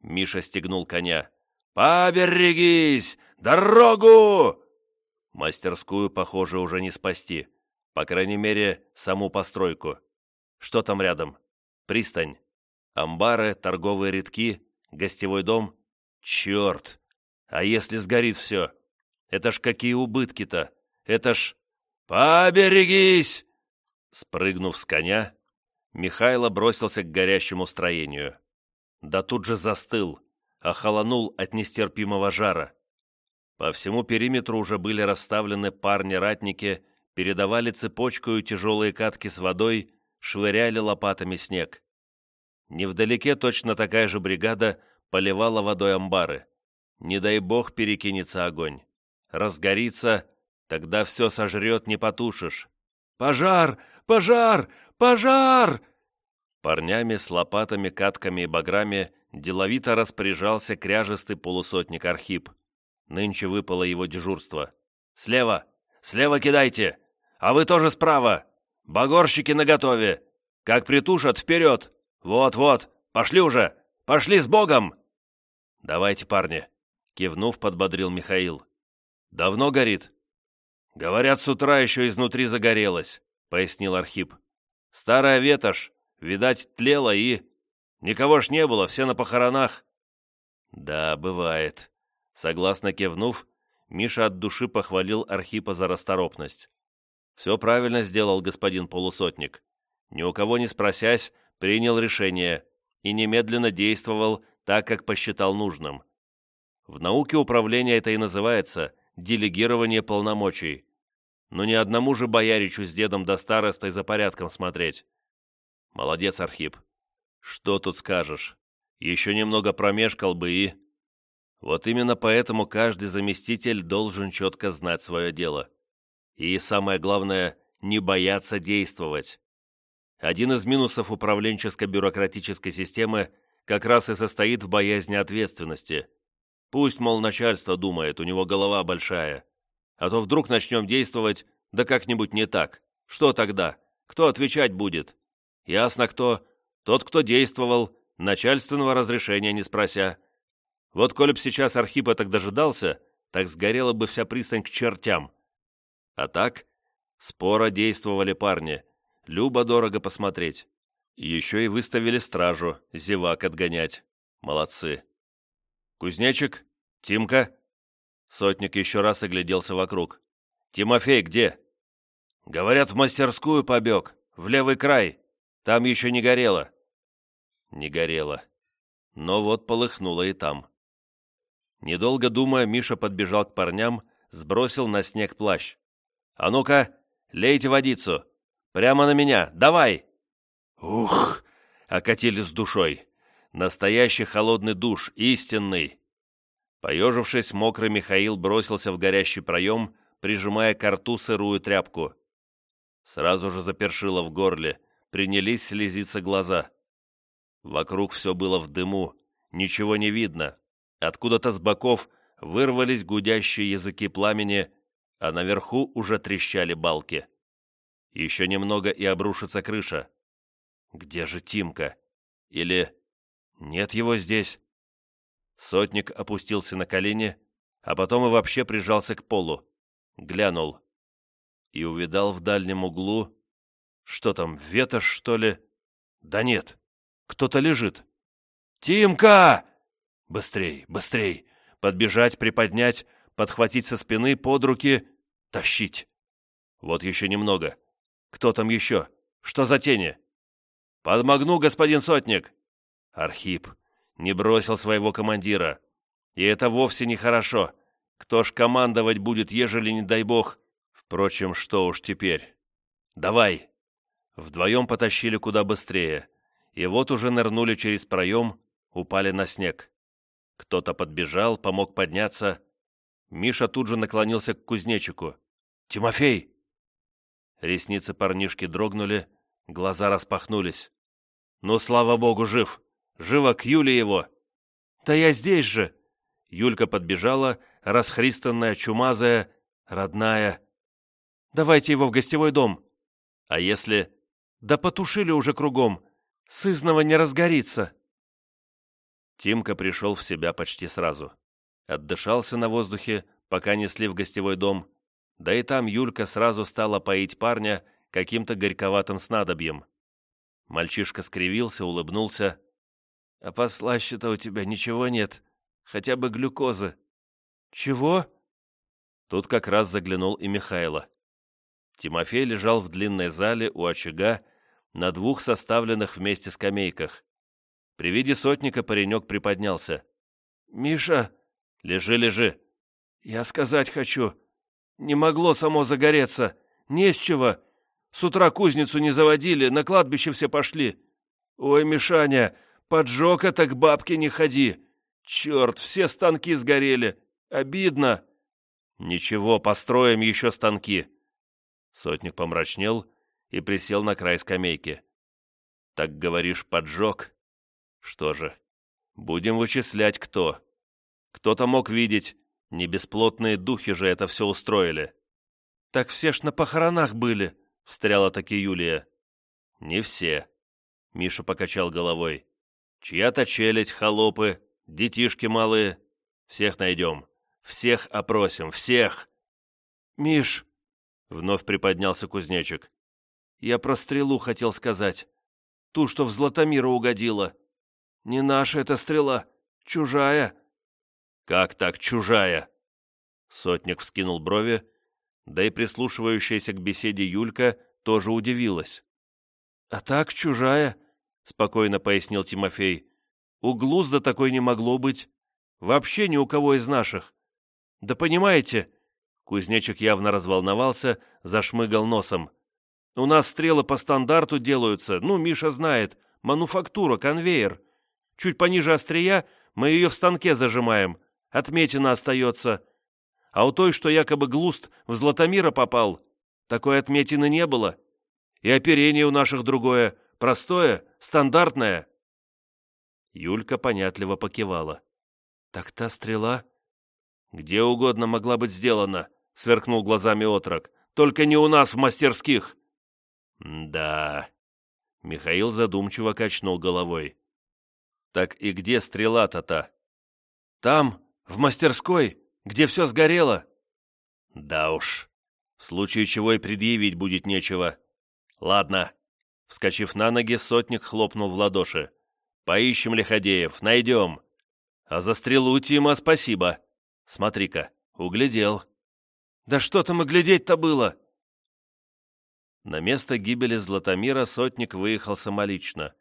Миша стегнул коня. «Поберегись! Дорогу!» Мастерскую, похоже, уже не спасти. По крайней мере, саму постройку. Что там рядом? Пристань. Амбары, торговые рядки, гостевой дом. Черт! А если сгорит все? Это ж какие убытки-то! Это ж... «Поберегись!» Спрыгнув с коня, Михайло бросился к горящему строению. Да тут же застыл, охолонул от нестерпимого жара. По всему периметру уже были расставлены парни-ратники, передавали цепочкою тяжелые катки с водой, швыряли лопатами снег. Невдалеке точно такая же бригада поливала водой амбары. Не дай бог перекинется огонь. Разгорится, тогда все сожрет, не потушишь. «Пожар! Пожар! Пожар!» Парнями с лопатами, катками и баграми деловито распоряжался кряжестый полусотник Архип. Нынче выпало его дежурство. «Слева! Слева кидайте! А вы тоже справа! Багорщики наготове! Как притушат, вперед! Вот-вот! Пошли уже! Пошли с Богом!» «Давайте, парни!» — кивнув, подбодрил Михаил. «Давно горит?» «Говорят, с утра еще изнутри загорелось», — пояснил Архип. «Старая ветошь, видать, тлела и... Никого ж не было, все на похоронах». «Да, бывает». Согласно кивнув, Миша от души похвалил Архипа за расторопность. «Все правильно сделал господин полусотник. Ни у кого не спросясь, принял решение и немедленно действовал так, как посчитал нужным. В науке управления это и называется делегирование полномочий. Но ни одному же бояричу с дедом до старостой за порядком смотреть. Молодец, Архип. Что тут скажешь? Еще немного промешкал бы и... Вот именно поэтому каждый заместитель должен четко знать свое дело. И самое главное, не бояться действовать. Один из минусов управленческо-бюрократической системы как раз и состоит в боязни ответственности. Пусть, мол, начальство думает, у него голова большая. А то вдруг начнем действовать, да как-нибудь не так. Что тогда? Кто отвечать будет? Ясно кто. Тот, кто действовал, начальственного разрешения не спрося. Вот коли б сейчас Архипа так дожидался, так сгорела бы вся пристань к чертям. А так, споро действовали парни. Любо дорого посмотреть. Еще и выставили стражу, зевак отгонять. Молодцы. Кузнечик? Тимка?» Сотник еще раз огляделся вокруг. «Тимофей где?» «Говорят, в мастерскую побег, в левый край. Там еще не горело». Не горело. Но вот полыхнуло и там. Недолго думая, Миша подбежал к парням, сбросил на снег плащ. «А ну-ка, лейте водицу! Прямо на меня! Давай!» «Ух!» — окатили с душой. Настоящий холодный душ, истинный. Поежившись, мокрый Михаил бросился в горящий проем, прижимая к рту сырую тряпку. Сразу же запершило в горле, принялись слезиться глаза. Вокруг все было в дыму, ничего не видно. Откуда-то с боков вырвались гудящие языки пламени, а наверху уже трещали балки. Еще немного и обрушится крыша. Где же Тимка? Или нет его здесь? Сотник опустился на колени, а потом и вообще прижался к полу. Глянул. И увидал в дальнем углу... Что там, ветошь, что ли? Да нет, кто-то лежит. «Тимка!» «Быстрей, быстрей!» Подбежать, приподнять, подхватить со спины, под руки, тащить. Вот еще немного. Кто там еще? Что за тени? «Подмогну, господин сотник!» Архип не бросил своего командира. И это вовсе нехорошо. Кто ж командовать будет, ежели, не дай бог? Впрочем, что уж теперь. «Давай!» Вдвоем потащили куда быстрее. И вот уже нырнули через проем, упали на снег. Кто-то подбежал, помог подняться. Миша тут же наклонился к кузнечику. «Тимофей!» Ресницы парнишки дрогнули, глаза распахнулись. «Ну, слава богу, жив! Живо к Юле его!» «Да я здесь же!» Юлька подбежала, расхристанная, чумазая, родная. «Давайте его в гостевой дом!» «А если...» «Да потушили уже кругом! Сызного не разгорится!» Тимка пришел в себя почти сразу. Отдышался на воздухе, пока несли в гостевой дом, да и там Юлька сразу стала поить парня каким-то горьковатым снадобьем. Мальчишка скривился, улыбнулся. «А послаще-то у тебя ничего нет, хотя бы глюкозы». «Чего?» Тут как раз заглянул и Михайло. Тимофей лежал в длинной зале у очага на двух составленных вместе скамейках. При виде сотника паренек приподнялся. «Миша!» «Лежи, лежи!» «Я сказать хочу. Не могло само загореться. Не с чего. С утра кузницу не заводили, на кладбище все пошли. Ой, Мишаня, поджог это к бабке не ходи. Черт, все станки сгорели. Обидно!» «Ничего, построим еще станки!» Сотник помрачнел и присел на край скамейки. «Так говоришь, поджог?» Что же, будем вычислять, кто. Кто-то мог видеть, не бесплотные духи же это все устроили. «Так все ж на похоронах были», — встряла таки Юлия. «Не все», — Миша покачал головой. «Чья-то челядь, холопы, детишки малые. Всех найдем. Всех опросим, всех!» «Миш!» — вновь приподнялся кузнечик. «Я про стрелу хотел сказать. Ту, что в Златомира угодила. «Не наша эта стрела, чужая». «Как так чужая?» Сотник вскинул брови, да и прислушивающаяся к беседе Юлька тоже удивилась. «А так чужая», — спокойно пояснил Тимофей. «У Глузда такой не могло быть. Вообще ни у кого из наших. Да понимаете...» Кузнечик явно разволновался, зашмыгал носом. «У нас стрелы по стандарту делаются, ну, Миша знает, мануфактура, конвейер. Чуть пониже острия мы ее в станке зажимаем, отметина остается. А у той, что якобы глуст в Златомира попал, такой отметины не было. И оперение у наших другое, простое, стандартное». Юлька понятливо покивала. «Так та стрела...» «Где угодно могла быть сделана», — сверкнул глазами отрок. «Только не у нас в мастерских». «Да...» Михаил задумчиво качнул головой. «Так и где стрела-то-то?» «Там, в мастерской, где все сгорело». «Да уж, в случае чего и предъявить будет нечего. Ладно». Вскочив на ноги, сотник хлопнул в ладоши. «Поищем лиходеев, найдем. А за стрелу, Тима, спасибо. Смотри-ка, углядел». «Да что там и глядеть-то было?» На место гибели Златомира сотник выехал самолично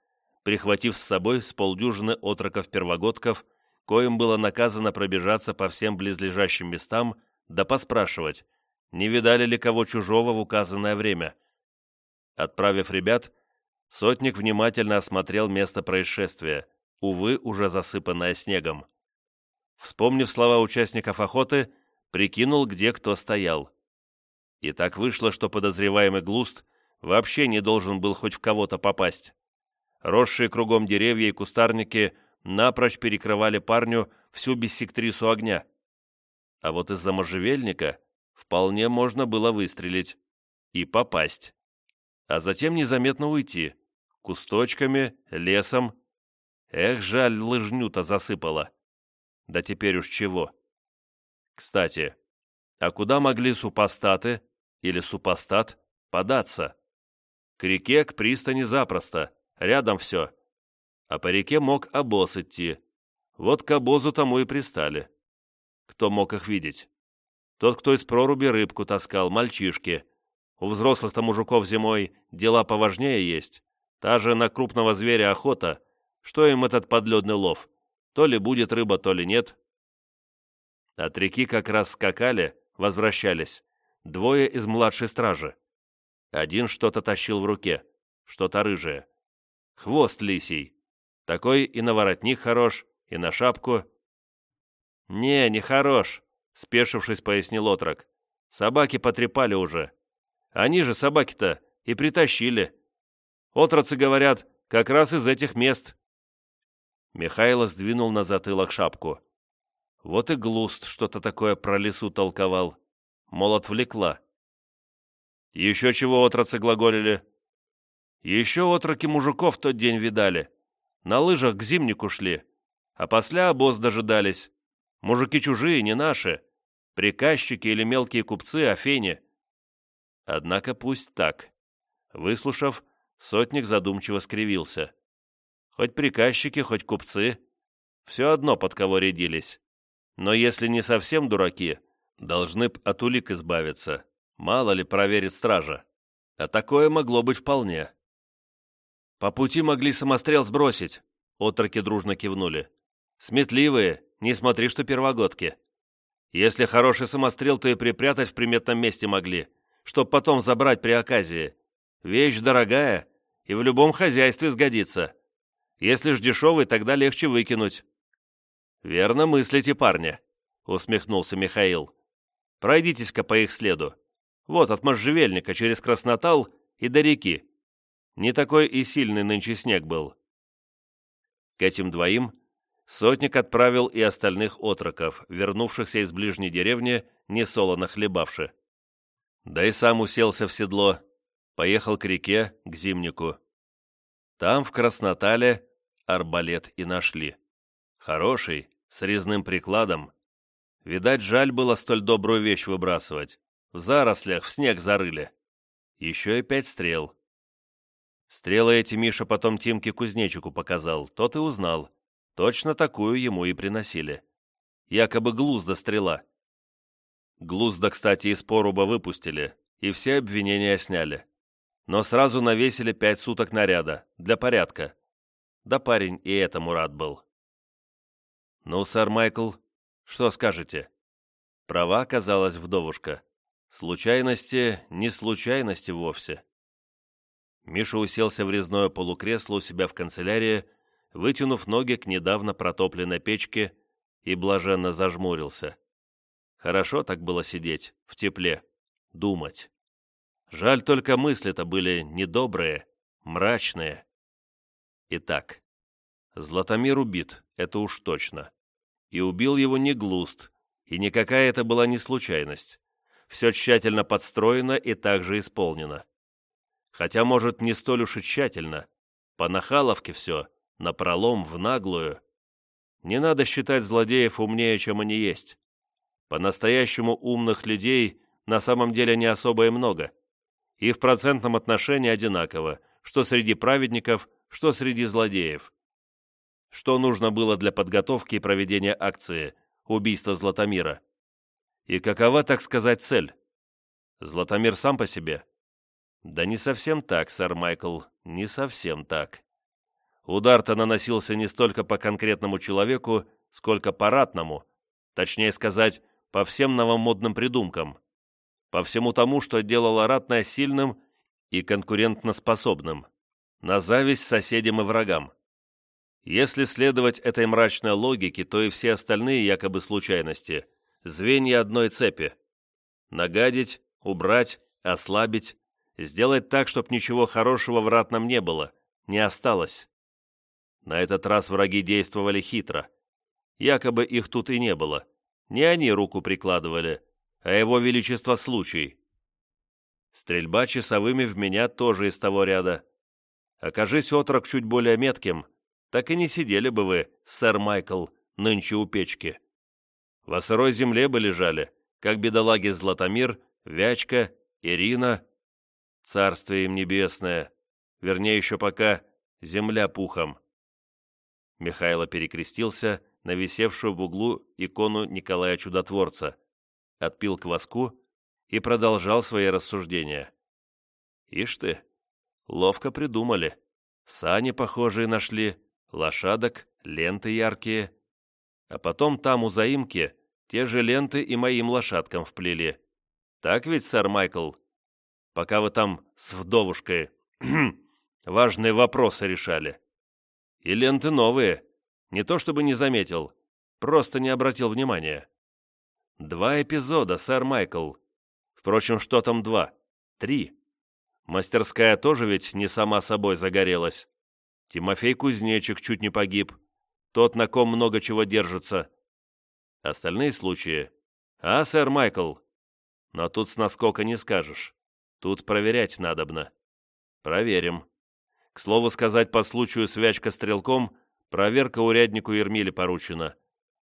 прихватив с собой с полдюжины отроков-первогодков, коим было наказано пробежаться по всем близлежащим местам да поспрашивать, не видали ли кого чужого в указанное время. Отправив ребят, сотник внимательно осмотрел место происшествия, увы, уже засыпанное снегом. Вспомнив слова участников охоты, прикинул, где кто стоял. И так вышло, что подозреваемый Глуст вообще не должен был хоть в кого-то попасть. Росшие кругом деревья и кустарники напрочь перекрывали парню всю биссектрису огня. А вот из-за можжевельника вполне можно было выстрелить и попасть. А затем незаметно уйти. Кусточками, лесом. Эх, жаль, лыжню-то засыпала. Да теперь уж чего. Кстати, а куда могли супостаты или супостат податься? К реке, к пристани запросто, рядом все. А по реке мог обоз идти. Вот к обозу тому и пристали. Кто мог их видеть? Тот, кто из проруби рыбку таскал, мальчишки. У взрослых-то мужиков зимой дела поважнее есть. Та же на крупного зверя охота. Что им этот подледный лов? То ли будет рыба, то ли нет. От реки как раз скакали, возвращались. Двое из младшей стражи. Один что-то тащил в руке, что-то рыжее. Хвост лисий. Такой и на воротник хорош, и на шапку. «Не, не хорош», — спешившись, пояснил отрок. «Собаки потрепали уже. Они же собаки-то и притащили. Отроцы говорят, как раз из этих мест». Михайло сдвинул на затылок шапку. Вот и Глуст что-то такое про лесу толковал. Мол, отвлекла. Еще чего отроцы глаголили? Еще отроки мужиков тот день видали. На лыжах к зимнику шли. А после обоз дожидались. Мужики чужие, не наши. Приказчики или мелкие купцы, афени. Однако пусть так. Выслушав, сотник задумчиво скривился. Хоть приказчики, хоть купцы. Все одно под кого рядились. Но если не совсем дураки, должны б от улик избавиться. Мало ли проверит стража. А такое могло быть вполне. По пути могли самострел сбросить. Отроки дружно кивнули. Сметливые, не смотри, что первогодки. Если хороший самострел, то и припрятать в приметном месте могли, чтоб потом забрать при оказии. Вещь дорогая и в любом хозяйстве сгодится. Если ж дешевый, тогда легче выкинуть». «Верно мыслите, парня», — усмехнулся Михаил. «Пройдитесь-ка по их следу. Вот от можжевельника через Краснотал и до реки. Не такой и сильный нынче снег был». К этим двоим сотник отправил и остальных отроков, вернувшихся из ближней деревни, несолоно хлебавши. Да и сам уселся в седло, поехал к реке, к зимнику. Там, в Краснотале, арбалет и нашли. Хороший, с резным прикладом. Видать, жаль было столь добрую вещь выбрасывать. В зарослях в снег зарыли. Еще и пять стрел. Стрелы эти Миша потом Тимке кузнечику показал, тот и узнал. Точно такую ему и приносили. Якобы глузда стрела. Глузда, кстати, из поруба выпустили, и все обвинения сняли. Но сразу навесили пять суток наряда, для порядка. Да парень и этому рад был. «Ну, сэр Майкл, что скажете?» Права оказалась вдовушка. Случайности не случайности вовсе. Миша уселся в резное полукресло у себя в канцелярии, вытянув ноги к недавно протопленной печке и блаженно зажмурился. Хорошо так было сидеть, в тепле, думать. Жаль только мысли-то были недобрые, мрачные. Итак, Златомир убит, это уж точно. И убил его не Глуст, и никакая это была не случайность. Все тщательно подстроено и также исполнено. Хотя, может, не столь уж и тщательно. По нахаловке все, напролом, в наглую. Не надо считать злодеев умнее, чем они есть. По-настоящему умных людей на самом деле не особо и много. И в процентном отношении одинаково, что среди праведников, что среди злодеев что нужно было для подготовки и проведения акции «Убийство Златомира». И какова, так сказать, цель? Златомир сам по себе? Да не совсем так, сэр Майкл, не совсем так. Удар-то наносился не столько по конкретному человеку, сколько по ратному, точнее сказать, по всем новомодным придумкам, по всему тому, что делало ратное сильным и конкурентноспособным, на зависть соседям и врагам. Если следовать этой мрачной логике, то и все остальные якобы случайности – звенья одной цепи. Нагадить, убрать, ослабить, сделать так, чтобы ничего хорошего в ратном не было, не осталось. На этот раз враги действовали хитро. Якобы их тут и не было. Не они руку прикладывали, а его величество случай. Стрельба часовыми в меня тоже из того ряда. Окажись отрок чуть более метким, так и не сидели бы вы, сэр Майкл, нынче у печки. Во сырой земле бы лежали, как бедолаги Златомир, Вячка, Ирина. Царствие им небесное, вернее, еще пока земля пухом. Михайло перекрестился на висевшую в углу икону Николая Чудотворца, отпил кваску и продолжал свои рассуждения. Ишь ты, ловко придумали. Сани похожие нашли, лошадок, ленты яркие. А потом там у заимки те же ленты и моим лошадкам вплели. Так ведь, сэр Майкл? Пока вы там с вдовушкой (clears throat) важные вопросы решали. И ленты новые. Не то чтобы не заметил, просто не обратил внимания. Два эпизода, сэр Майкл. Впрочем, что там два? Три. Мастерская тоже ведь не сама собой загорелась. Тимофей Кузнечик чуть не погиб. Тот, на ком много чего держится. Остальные случаи... А, сэр Майкл? Но тут с наскока не скажешь. Тут проверять надобно. Проверим. К слову сказать, по случаю свячка стрелком, проверка уряднику Ермиле поручена.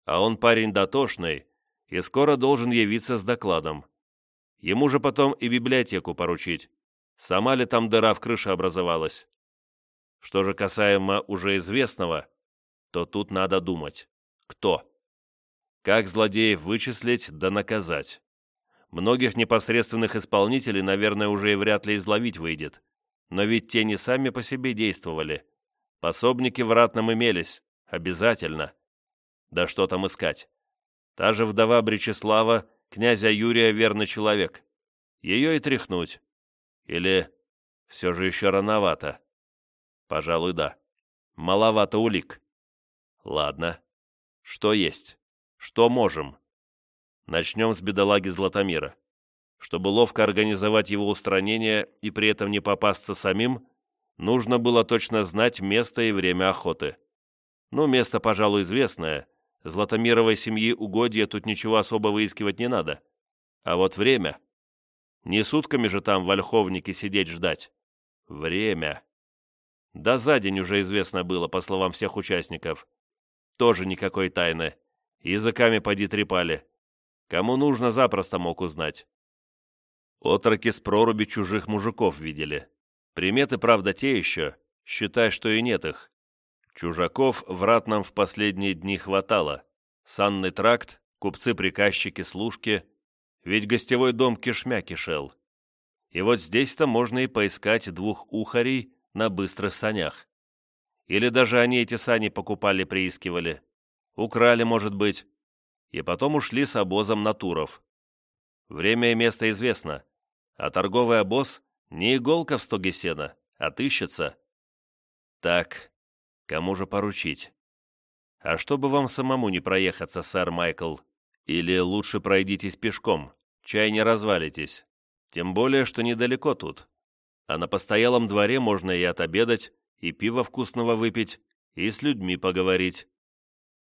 А он парень дотошный и скоро должен явиться с докладом. Ему же потом и библиотеку поручить. Сама ли там дыра в крыше образовалась? Что же касаемо уже известного, то тут надо думать. Кто? Как злодеев вычислить да наказать? Многих непосредственных исполнителей, наверное, уже и вряд ли изловить выйдет. Но ведь те не сами по себе действовали. Пособники в ратном имелись. Обязательно. Да что там искать? Та же вдова Бречеслава, князя Юрия, верный человек. Ее и тряхнуть. Или все же еще рановато? Пожалуй, да. Маловато улик. Ладно. Что есть? Что можем? Начнем с бедолаги Златомира. Чтобы ловко организовать его устранение и при этом не попасться самим, нужно было точно знать место и время охоты. Ну, место, пожалуй, известное. Златомировой семьи угодья тут ничего особо выискивать не надо. А вот время... Не сутками же там в Ольховнике сидеть ждать. Время. Да за день уже известно было, по словам всех участников. Тоже никакой тайны. Языками поди трепали. Кому нужно, запросто мог узнать. Отроки с проруби чужих мужиков видели. Приметы, правда, те еще, считай, что и нет их. Чужаков в ратном в последние дни хватало. Санный тракт, купцы-приказчики, служки. Ведь гостевой дом кишмя кишел. И вот здесь-то можно и поискать двух ухарей на быстрых санях. Или даже они эти сани покупали-приискивали. Украли, может быть и потом ушли с обозом на Туров. Время и место известно, а торговый обоз не иголка в стоге сена, отыщется. Так, кому же поручить? А чтобы вам самому не проехаться, сэр Майкл? Или лучше пройдитесь пешком, чай не развалитесь. Тем более, что недалеко тут. А на постоялом дворе можно и отобедать, и пиво вкусного выпить, и с людьми поговорить.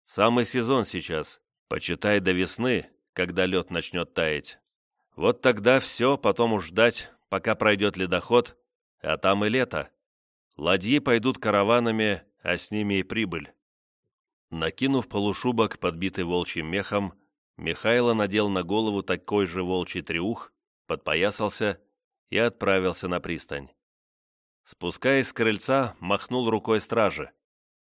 Самый сезон сейчас, Почитай до весны, когда лед начнет таять. Вот тогда все, потом уж ждать, пока пройдет ледоход, а там и лето. Ладьи пойдут караванами, а с ними и прибыль. Накинув полушубок, подбитый волчьим мехом, Михайло надел на голову такой же волчий триух, подпоясался и отправился на пристань. Спускаясь с крыльца, махнул рукой стражи.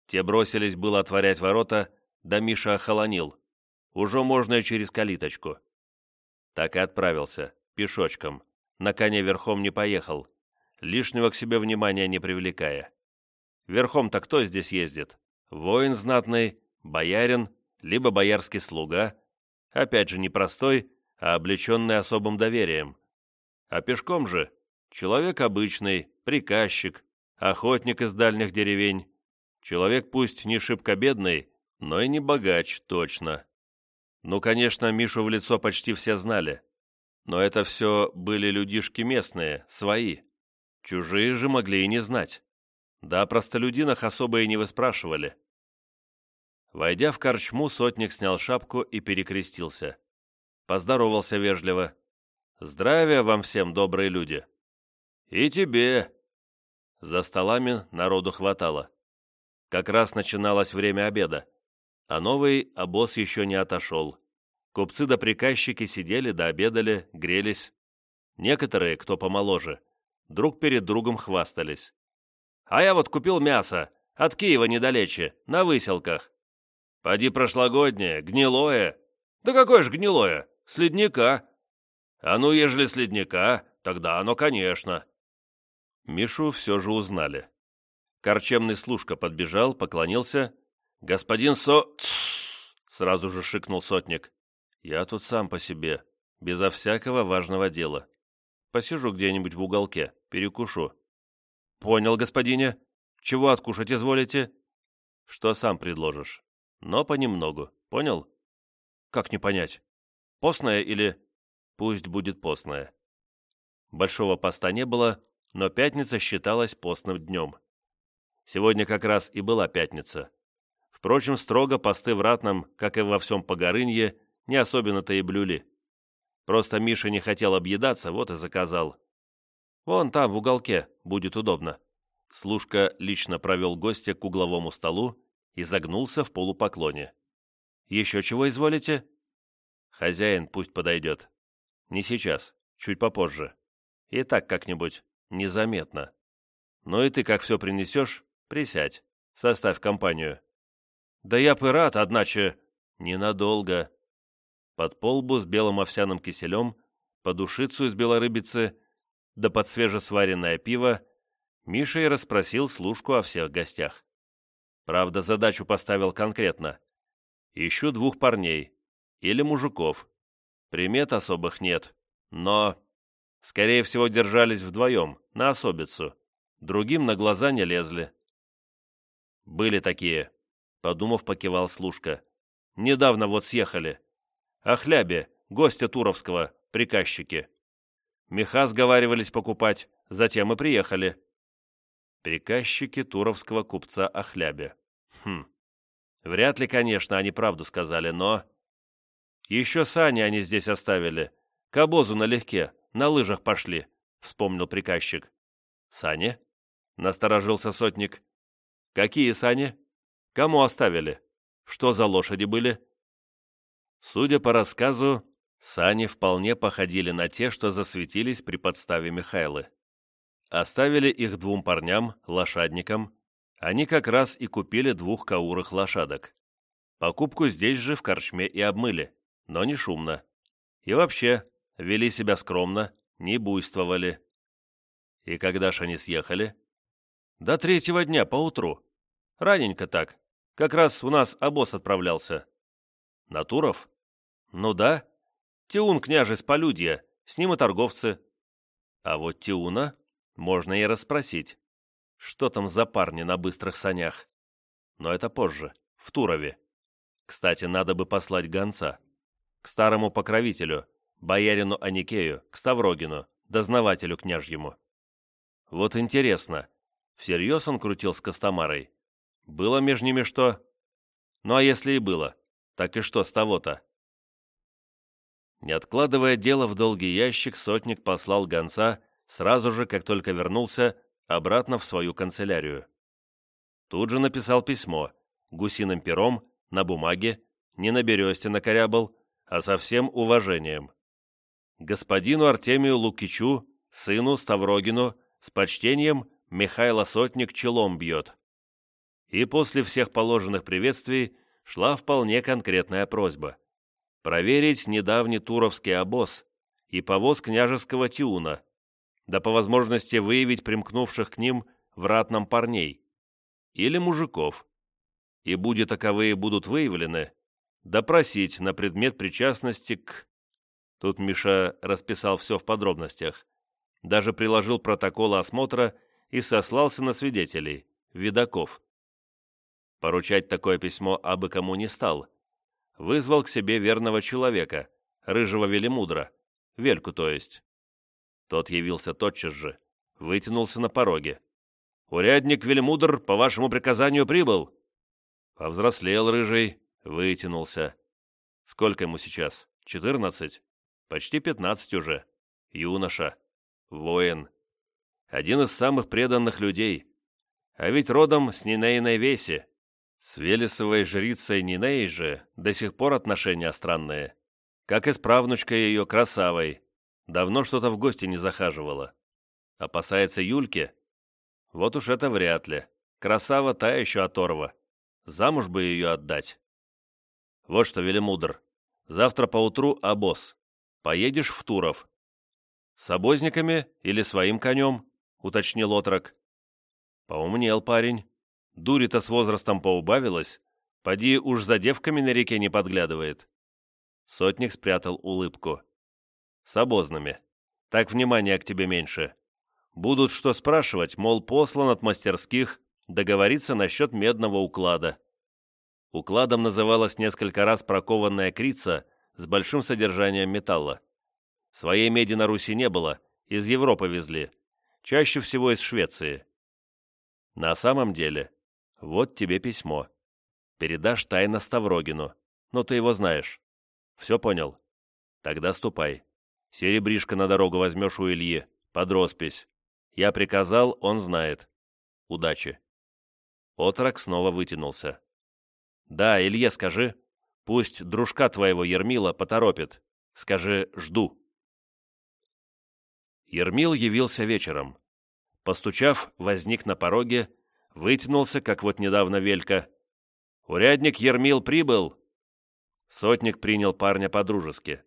Те бросились было отворять ворота, да Миша охолонил. Уже можно и через калиточку. Так и отправился, пешочком. На коне верхом не поехал, лишнего к себе внимания не привлекая. Верхом-то кто здесь ездит? Воин знатный, боярин, либо боярский слуга, опять же непростой, а облеченный особым доверием. А пешком же человек обычный, приказчик, охотник из дальних деревень, человек пусть не шибко бедный, но и не богач точно. Ну, конечно, Мишу в лицо почти все знали, но это все были людишки местные, свои. Чужие же могли и не знать. Да простолюдинах особо и не выспрашивали. Войдя в корчму, сотник снял шапку и перекрестился. Поздоровался вежливо. «Здравия вам всем, добрые люди!» «И тебе!» За столами народу хватало. Как раз начиналось время обеда, а новый обоз еще не отошел. Купцы да приказчики сидели да обедали, грелись. Некоторые, кто помоложе, друг перед другом хвастались. «А я вот купил мясо, от Киева недалече, на выселках. Поди прошлогоднее, гнилое. Да какое ж гнилое? С ледника. А ну, ежели с ледника, тогда оно, конечно. Мишу все же узнали. Корчемный служка подбежал, поклонился. «Господин Со...» Тссс! сразу же шикнул сотник. «Я тут сам по себе, безо всякого важного дела. Посижу где-нибудь в уголке, перекушу». «Понял, господине. Чего откушать изволите?» «Что сам предложишь?» но понемногу. Понял? Как не понять? Постное или... Пусть будет постное. Большого поста не было, но пятница считалась постным днем. Сегодня как раз и была пятница. Впрочем, строго посты в Ратном, как и во всем Погорынье, не особенно-то и блюли. Просто Миша не хотел объедаться, вот и заказал. Вон там, в уголке, будет удобно. Служка лично провел гостя к угловому столу и загнулся в полупоклоне. «Еще чего изволите?» «Хозяин пусть подойдет. Не сейчас, чуть попозже. И так как-нибудь, незаметно. Ну и ты, как все принесешь, присядь, составь компанию». «Да я бы рад, одначе...» «Ненадолго». Под полбу с белым овсяным киселем, под ушицу из белорыбицы, да под свежесваренное пиво, Миша и расспросил служку о всех гостях. Правда, задачу поставил конкретно. Ищу двух парней. Или мужиков. Примет особых нет. Но, скорее всего, держались вдвоем, на особицу. Другим на глаза не лезли. Были такие. Подумав, покивал служка. Недавно вот съехали. О хлябе, гостя Туровского, приказчики. Меха сговаривались покупать, затем и приехали. Приказчики туровского купца о хлябе. Хм. Вряд ли, конечно, они правду сказали, но... Еще сани они здесь оставили. К обозу налегке, на лыжах пошли, вспомнил приказчик. Сани? Насторожился сотник. Какие сани? Кому оставили? Что за лошади были? Судя по рассказу, сани вполне походили на те, что засветились при подставе Михайлы. Оставили их двум парням, лошадникам. Они как раз и купили двух каурых лошадок. Покупку здесь же в корчме и обмыли, но не шумно. И вообще, вели себя скромно, не буйствовали. И когда ж они съехали? До третьего дня, поутру. Раненько так. Как раз у нас обоз отправлялся. Натуров? Ну да. Тиун княже с Полюдья, с ним и торговцы. А вот Тиуна можно и расспросить, что там за парни на быстрых санях. Но это позже, в Турове. Кстати, надо бы послать гонца. К старому покровителю, боярину Аникею, к Ставрогину, дознавателю княжьему. Вот интересно, всерьез он крутил с Костомарой? Было между ними что? Ну а если и было, так и что с того-то? Не откладывая дело в долгий ящик, сотник послал гонца сразу же, как только вернулся, обратно в свою канцелярию. Тут же написал письмо, гусиным пером, на бумаге, не на бересте накорябал, а со всем уважением. Господину Артемию Лукичу, сыну Ставрогину, с почтением Михайло Сотник челом бьет. И после всех положенных приветствий шла вполне конкретная просьба. Проверить недавний туровский обоз и повоз княжеского тиуна, да по возможности выявить примкнувших к ним в ратном парней или мужиков. И будет таковые будут выявлены, допросить на предмет причастности к... Тут Миша расписал все в подробностях. Даже приложил протокол осмотра и сослался на свидетелей, видаков. Поручать такое письмо абы кому не стал. Вызвал к себе верного человека, рыжего велимудра, Вельку то есть. Тот явился тотчас же, вытянулся на пороге. «Урядник Велимудр по вашему приказанию прибыл!» Повзрослел рыжий, вытянулся. Сколько ему сейчас? Четырнадцать? Почти пятнадцать уже. Юноша. Воин. Один из самых преданных людей. А ведь родом с Нинейной Веси. С Велесовой жрицей Ниней же до сих пор отношения странные. Как и с правнучкой ее Красавой. Давно что-то в гости не захаживала. Опасается Юльки? Вот уж это вряд ли. Красава та еще оторва. Замуж бы ее отдать. Вот что, Велимудр, завтра поутру обоз. Поедешь в Туров. С обозниками или своим конем? Уточнил отрок. Поумнел парень. Дури-то с возрастом поубавилась. Поди уж за девками на реке не подглядывает. Сотник спрятал улыбку. С обозными. Так внимания к тебе меньше. Будут что спрашивать, мол, послан от мастерских, договориться насчет медного уклада. Укладом называлась несколько раз прокованная крица с большим содержанием металла. Своей меди на Руси не было, из Европы везли, чаще всего из Швеции. На самом деле, вот тебе письмо. Передашь тайно Ставрогину, но ты его знаешь. Все понял? Тогда ступай. Серебришко на дорогу возьмешь у Ильи, под роспись. Я приказал, он знает. Удачи. Отрок снова вытянулся. Да, Илье скажи. Пусть дружка твоего Ермила поторопит. Скажи «жду». Ермил явился вечером. Постучав, возник на пороге, вытянулся, как вот недавно Велька. «Урядник Ермил прибыл!» Сотник принял парня по-дружески.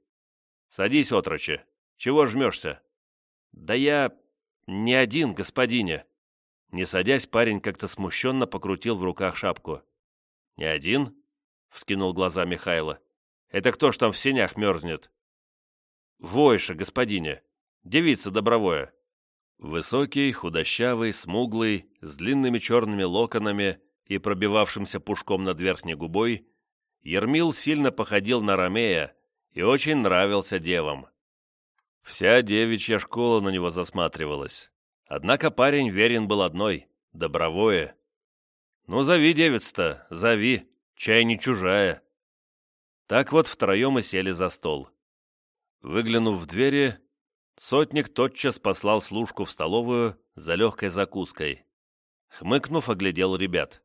«Садись, отроче. Чего жмешься?» «Да я «Не один, господине!» Не садясь, парень как-то смущенно покрутил в руках шапку. «Не один?» — вскинул глаза Михайло. «Это кто ж там в сенях мерзнет?» «Войша, господине! Девица добровое!» Высокий, худощавый, смуглый, с длинными черными локонами и пробивавшимся пушком над верхней губой, Ермил сильно походил на Ромея и очень нравился девам. Вся девичья школа на него засматривалась. Однако парень верен был одной — добровое. «Ну, зови девиц-то, зови, чай не чужая». Так вот втроем и сели за стол. Выглянув в двери, сотник тотчас послал служку в столовую за легкой закуской. Хмыкнув, оглядел ребят.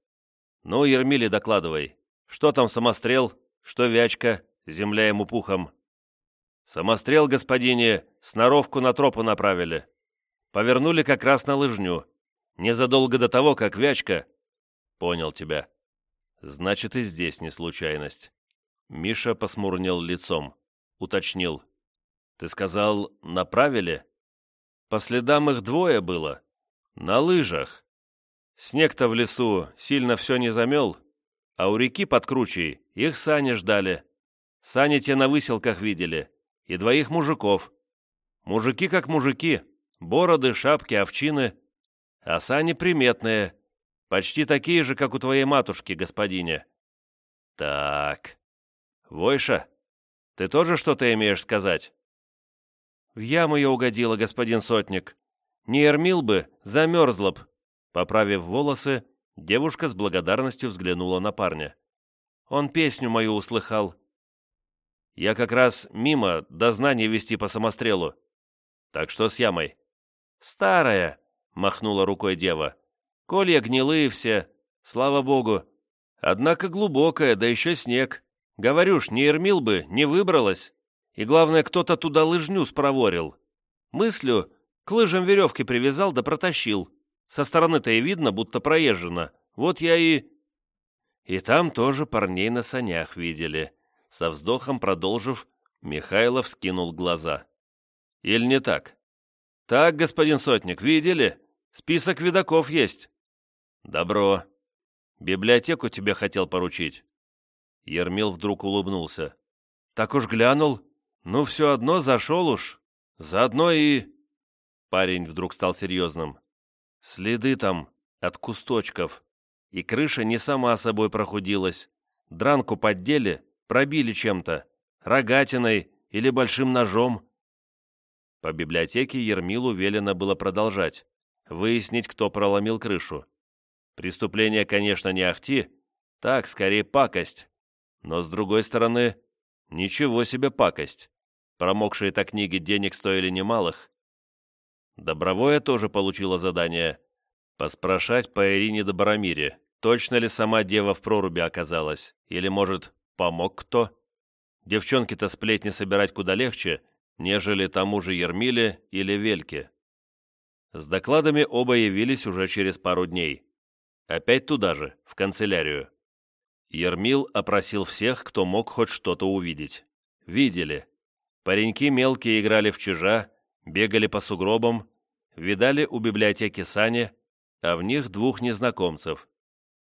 «Ну, Ермили, докладывай, что там самострел, что вячка, земля ему пухом?» «Самострел, господине, сноровку на тропу направили. Повернули как раз на лыжню. Незадолго до того, как Вячка...» «Понял тебя. Значит, и здесь не случайность». Миша посмурнел лицом. Уточнил. «Ты сказал, направили?» «По следам их двое было. На лыжах. Снег-то в лесу сильно все не замел, а у реки под кручей их сани ждали. Сани те на выселках видели и двоих мужиков. Мужики как мужики, бороды, шапки, овчины, а сани приметные, почти такие же, как у твоей матушки, господине. Так, Войша, ты тоже что-то имеешь сказать? В яму я угодила, господин сотник. Не ермил бы, замерзла б. Поправив волосы, девушка с благодарностью взглянула на парня. Он песню мою услыхал. Я как раз мимо дознание вести по самострелу. Так что с ямой?» «Старая», — махнула рукой дева. «Колья гнилые все, слава богу. Однако глубокая, да еще снег. Говорю ж, не ермил бы, не выбралась. И главное, кто-то туда лыжню спроворил. Мыслю, к лыжам веревки привязал да протащил. Со стороны-то и видно, будто проезжено. Вот я и...» И там тоже парней на санях видели. Со вздохом продолжив, Михайлов скинул глаза. «Или не так?» «Так, господин Сотник, видели? Список видаков есть». «Добро. Библиотеку тебе хотел поручить». Ермил вдруг улыбнулся. «Так уж глянул. Ну, все одно зашел уж. Заодно и...» Парень вдруг стал серьезным. «Следы там от кусточков. И крыша не сама собой прохудилась. Дранку поддели, пробили чем-то. Рогатиной или большим ножом». По библиотеке Ермилу велено было продолжать. Выяснить, кто проломил крышу. Преступление, конечно, не ахти. Так, скорее, пакость. Но, с другой стороны, ничего себе пакость. Промокшие-то книги денег стоили немалых. Добровое тоже получила задание. Поспрашать по Ирине Добромире, точно ли сама дева в проруби оказалась, или, может, помог кто? Девчонки-то сплетни собирать куда легче, нежели тому же Ермиле или Вельке. С докладами оба явились уже через пару дней. Опять туда же, в канцелярию. Ермил опросил всех, кто мог хоть что-то увидеть. Видели. Пареньки мелкие играли в чижа, бегали по сугробам, видали у библиотеки сани, а в них двух незнакомцев.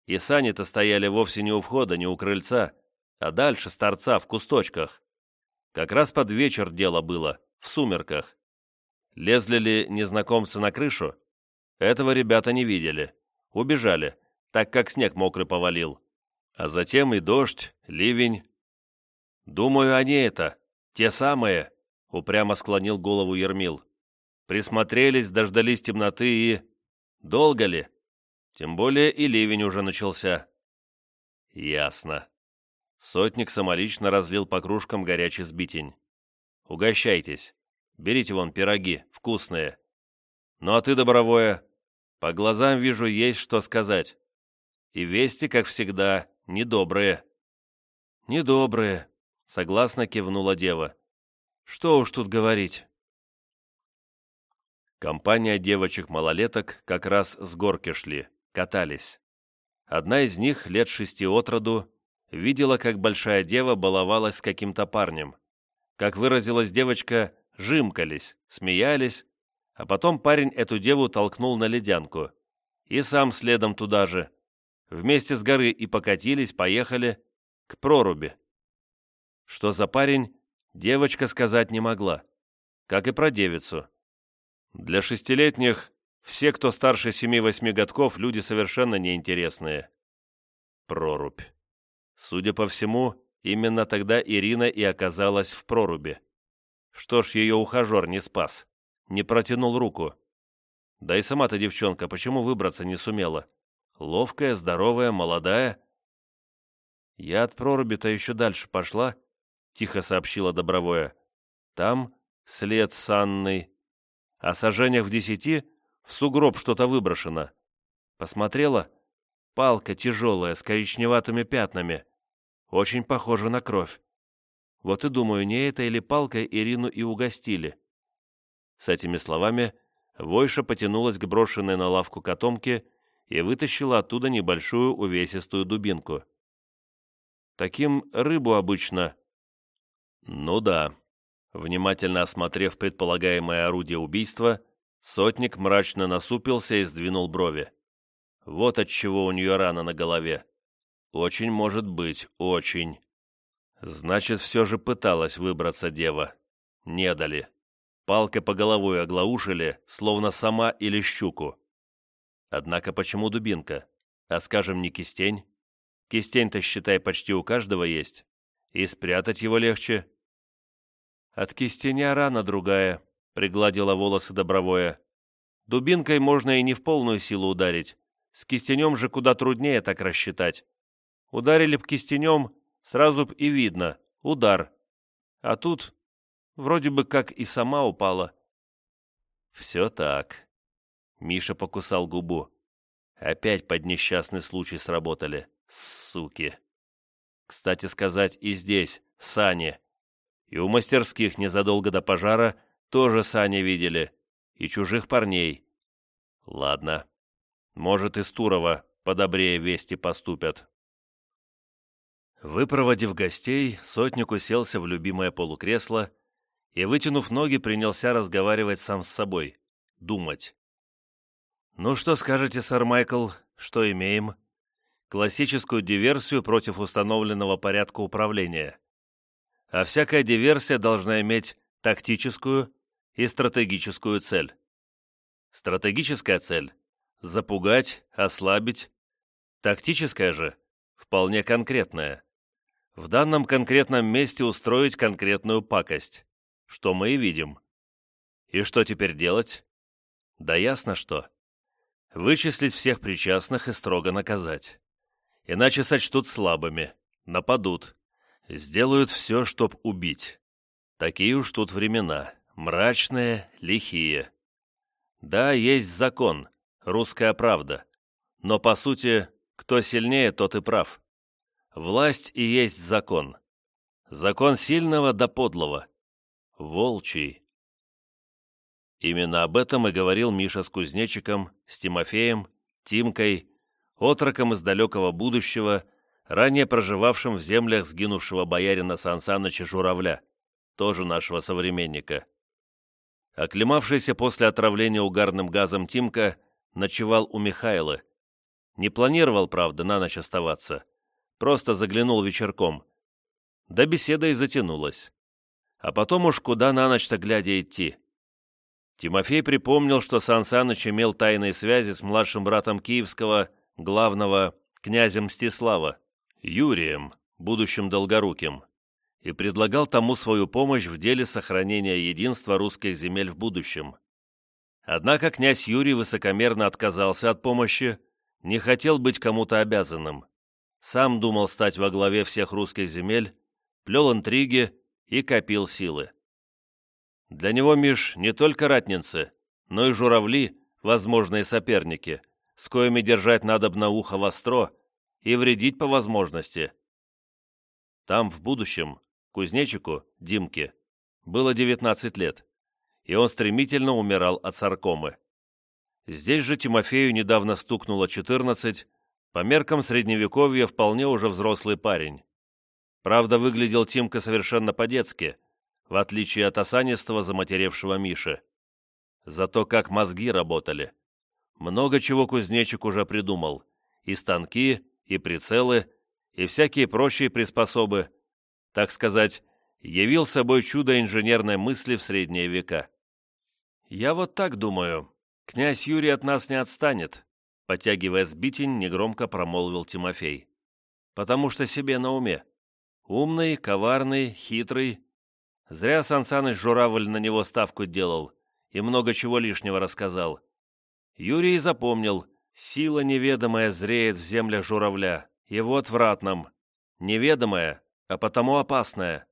И сани-то стояли вовсе не у входа, не у крыльца, а дальше с торца, в кусточках. Как раз под вечер дело было, в сумерках. Лезли ли незнакомцы на крышу? Этого ребята не видели. Убежали, так как снег мокрый повалил. А затем и дождь, ливень. «Думаю, они это, те самые», — упрямо склонил голову Ермил. «Присмотрелись, дождались темноты и... Долго ли? Тем более и ливень уже начался». «Ясно». Сотник самолично разлил по кружкам горячий сбитень. «Угощайтесь. Берите вон пироги, вкусные. Ну а ты, Добровое, по глазам вижу, есть что сказать. И вести, как всегда, недобрые». «Недобрые», — согласно кивнула дева. «Что уж тут говорить». Компания девочек-малолеток как раз с горки шли, катались. Одна из них, лет шести от роду, видела, как большая дева баловалась с каким-то парнем. Как выразилась девочка, жимкались, смеялись, а потом парень эту деву толкнул на ледянку. И сам следом туда же. Вместе с горы и покатились, поехали к проруби. Что за парень, девочка сказать не могла. Как и про девицу. Для шестилетних все, кто старше семи-восьми годков, люди совершенно неинтересные. Прорубь. Судя по всему, именно тогда Ирина и оказалась в проруби. Что ж ее ухажер не спас? Не протянул руку. Да и сама-то девчонка почему выбраться не сумела? Ловкая, здоровая, молодая. Я от проруби-то еще дальше пошла, тихо сообщила Добровое. Там след с Анной. А сожжениях в десяти в сугроб что-то выброшено. Посмотрела? Палка тяжелая, с коричневатыми пятнами. Очень похожа на кровь. Вот и думаю, не это или палкой Ирину и угостили. С этими словами Войша потянулась к брошенной на лавку котомке и вытащила оттуда небольшую увесистую дубинку. Таким рыбу обычно... Ну да. Внимательно осмотрев предполагаемое орудие убийства, сотник мрачно насупился и сдвинул брови. Вот от чего у нее рана на голове. Очень может быть, очень. Значит, все же пыталась выбраться дева. Не дали. Палкой по головой оглаушили, словно сама или щуку. Однако почему дубинка? А скажем, не кистень? Кистень-то, считай, почти у каждого есть. И спрятать его легче. От кистеня рана другая, пригладила волосы добровое. Дубинкой можно и не в полную силу ударить. С кистенем же куда труднее так рассчитать. Ударили б кистенем, Сразу б и видно. Удар. А тут вроде бы как и сама упала. Все так. Миша покусал губу. Опять под несчастный случай сработали. Суки. Кстати сказать, и здесь сани. И у мастерских незадолго до пожара тоже сани видели. И чужих парней. Ладно. Может, из Турова подобрее вести поступят. Выпроводив гостей, сотник уселся в любимое полукресло и, вытянув ноги, принялся разговаривать сам с собой, думать. «Ну что скажете, сэр Майкл, что имеем?» классическую диверсию против установленного порядка управления. А всякая диверсия должна иметь тактическую и стратегическую цель. Стратегическая цель – запугать, ослабить. Тактическая же – вполне конкретная. В данном конкретном месте устроить конкретную пакость, что мы и видим. И что теперь делать? Да ясно что. Вычислить всех причастных и строго наказать. Иначе сочтут слабыми, нападут, сделают все, чтоб убить. Такие уж тут времена, мрачные, лихие. Да, есть закон, русская правда. Но, по сути, кто сильнее, тот и прав. Власть и есть закон. Закон сильного до подлого. Волчий. Именно об этом и говорил Миша с кузнечиком, с Тимофеем, Тимкой, отроком из далекого будущего, ранее проживавшим в землях сгинувшего боярина Сансаныча Журавля, тоже нашего современника. Оклемавшийся после отравления угарным газом Тимка ночевал у Михайла. Не планировал, правда, на ночь оставаться. Просто заглянул вечерком. Да беседа и затянулась. А потом уж куда на ночь-то глядя идти. Тимофей припомнил, что Сан имел тайные связи с младшим братом Киевского, главного, князем Мстислава, Юрием, будущим Долгоруким и предлагал тому свою помощь в деле сохранения единства русских земель в будущем. Однако князь Юрий высокомерно отказался от помощи, не хотел быть кому-то обязанным. Сам думал стать во главе всех русских земель, плел интриги и копил силы. Для него, Миш, не только ратницы, но и журавли, возможные соперники, с коими держать надо на ухо востро и вредить по возможности. Там, в будущем, Кузнечику, Димке, было 19 лет, и он стремительно умирал от саркомы. Здесь же Тимофею недавно стукнуло 14, по меркам средневековья вполне уже взрослый парень. Правда, выглядел Тимка совершенно по-детски, в отличие от осанистого заматеревшего Миши. Зато как мозги работали. Много чего кузнечик уже придумал. И станки, и прицелы, и всякие прочие приспособы – так сказать, явил собой чудо инженерной мысли в средние века. «Я вот так думаю. Князь Юрий от нас не отстанет», подтягивая сбитень, негромко промолвил Тимофей. «Потому что себе на уме. Умный, коварный, хитрый. Зря Сансаныч Журавль на него ставку делал и много чего лишнего рассказал. Юрий запомнил, сила неведомая зреет в землях журавля, и вот в ратном. Неведомая, а потому опасное.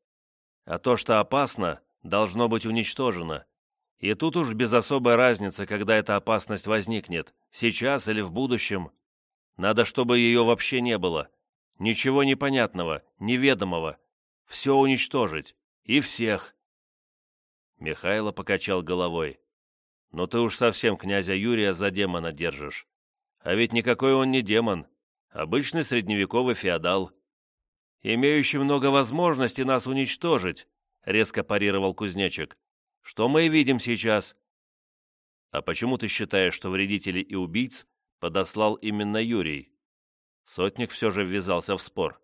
А то, что опасно, должно быть уничтожено. И тут уж без особой разницы, когда эта опасность возникнет, сейчас или в будущем. Надо, чтобы ее вообще не было. Ничего непонятного, неведомого. Все уничтожить. И всех. Михайло покачал головой. «Но ты уж совсем князя Юрия за демона держишь. А ведь никакой он не демон. Обычный средневековый феодал имеющий много возможностей нас уничтожить», — резко парировал кузнечик. «Что мы и видим сейчас». «А почему ты считаешь, что вредителей и убийц подослал именно Юрий?» Сотник все же ввязался в спор.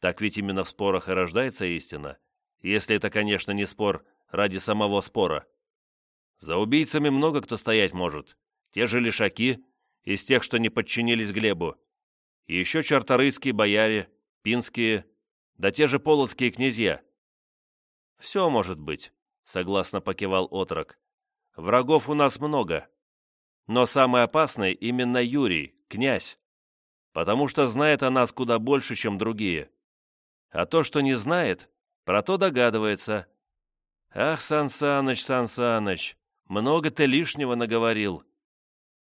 Так ведь именно в спорах и рождается истина, если это, конечно, не спор ради самого спора. За убийцами много кто стоять может. Те же лишаки, из тех, что не подчинились Глебу. И еще чарторыйские бояре, пинские, да те же полоцкие князья. «Все может быть», — согласно покивал отрок. «Врагов у нас много. Но самый опасный именно Юрий, князь, потому что знает о нас куда больше, чем другие. А то, что не знает, про то догадывается. Ах, Сан Саныч, Сан Саныч, много ты лишнего наговорил.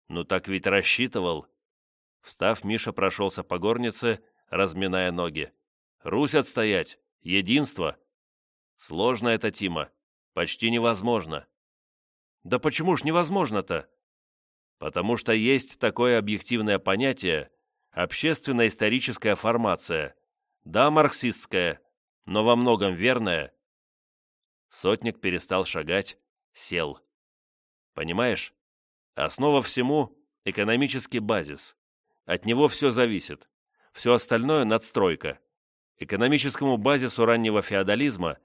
Ну так ведь рассчитывал. Встав, Миша прошелся по горнице разминая ноги. «Русь отстоять! Единство!» «Сложно это, Тима. Почти невозможно». «Да почему ж невозможно-то?» «Потому что есть такое объективное понятие – общественно-историческая формация. Да, марксистская, но во многом верная». Сотник перестал шагать, сел. «Понимаешь? Основа всему – экономический базис. От него все зависит Все остальное – надстройка. Экономическому базису раннего феодализма,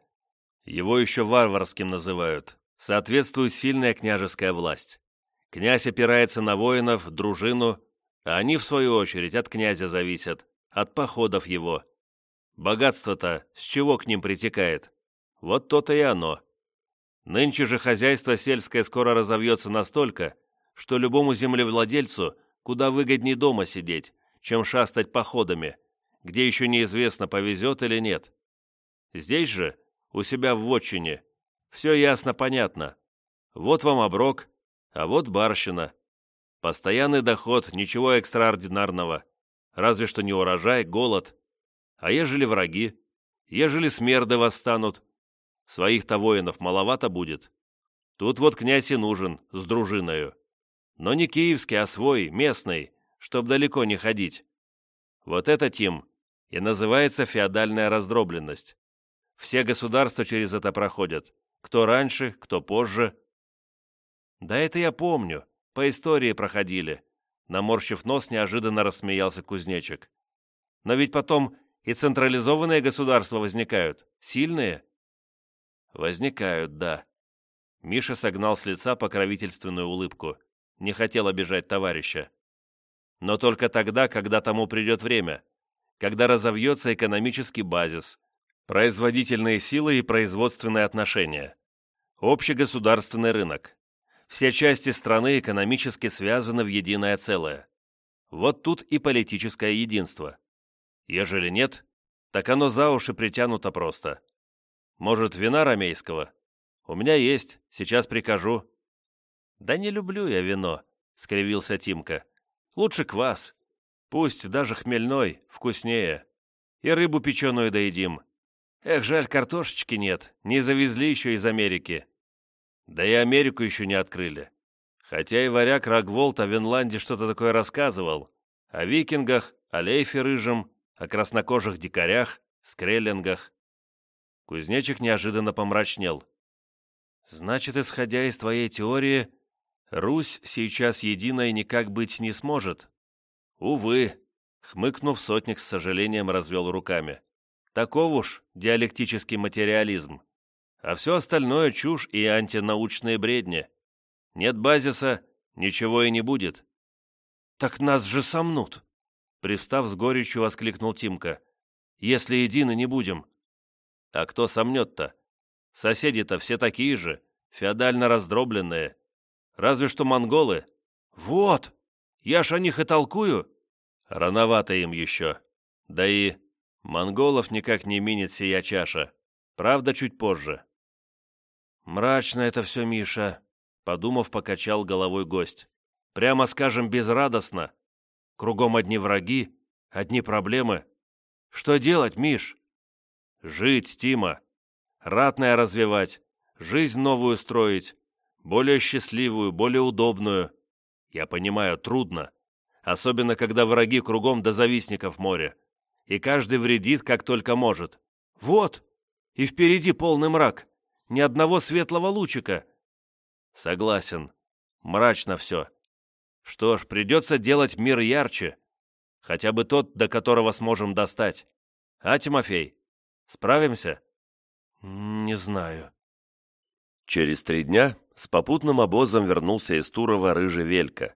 его еще варварским называют, соответствует сильная княжеская власть. Князь опирается на воинов, дружину, а они, в свою очередь, от князя зависят, от походов его. Богатство-то с чего к ним притекает? Вот то-то и оно. Нынче же хозяйство сельское скоро разовьется настолько, что любому землевладельцу куда выгоднее дома сидеть, чем шастать походами, где еще неизвестно, повезет или нет. Здесь же, у себя в вотчине, все ясно понятно. Вот вам оброк, а вот барщина. Постоянный доход, ничего экстраординарного. Разве что не урожай, голод. А ежели враги? Ежели смерды восстанут? Своих-то воинов маловато будет. Тут вот князь и нужен, с дружиною. Но не киевский, а свой, местный, чтоб далеко не ходить. Вот это, Тим, и называется феодальная раздробленность. Все государства через это проходят. Кто раньше, кто позже. Да это я помню. По истории проходили. Наморщив нос, неожиданно рассмеялся кузнечик. Но ведь потом и централизованные государства возникают. Сильные? Возникают, да. Миша согнал с лица покровительственную улыбку. Не хотел обижать товарища. Но только тогда, когда тому придет время. Когда разовьется экономический базис, производительные силы и производственные отношения. Общегосударственный рынок. Все части страны экономически связаны в единое целое. Вот тут и политическое единство. Ежели нет, так оно за уши притянуто просто. Может, вина ромейского? У меня есть, сейчас прикажу». «Да не люблю я вино», — скривился Тимка. «Лучше квас. Пусть даже хмельной, вкуснее. И рыбу печеную доедим. Эх, жаль, картошечки нет, не завезли еще из Америки. Да и Америку еще не открыли. Хотя и варяг Рогволд о Винланде что-то такое рассказывал. О викингах, о лейфе рыжем, о краснокожих дикарях, скреллингах. Кузнечик неожиданно помрачнел. «Значит, исходя из твоей теории, Русь сейчас единой никак быть не сможет?» «Увы», — хмыкнув, сотник с сожалением развел руками. «Таков уж диалектический материализм. А все остальное чушь и антинаучные бредни. Нет базиса, ничего и не будет». «Так нас же сомнут!» Привстав с горечью, воскликнул Тимка. «Если едины не будем, а кто сомнет-то? Соседи-то все такие же, феодально раздробленные. Разве что монголы. Вот! Я ж о них и толкую. Рановато им еще. Да и монголов никак не минит сия чаша. Правда, чуть позже. Мрачно это все, Миша, подумав, покачал головой гость. Прямо скажем, безрадостно. Кругом одни враги, одни проблемы. Что делать, Миш? Жить, Тима. Ратное развивать, жизнь новую строить, более счастливую, более удобную. Я понимаю, трудно. Особенно, когда враги кругом до завистников море. И каждый вредит, как только может. Вот! И впереди полный мрак. Ни одного светлого лучика. Согласен. Мрачно все. Что ж, придется делать мир ярче. Хотя бы тот, до которого сможем достать. А, Тимофей? Справимся?» «Не знаю». Через три дня с попутным обозом вернулся из Турова рыжий Велька.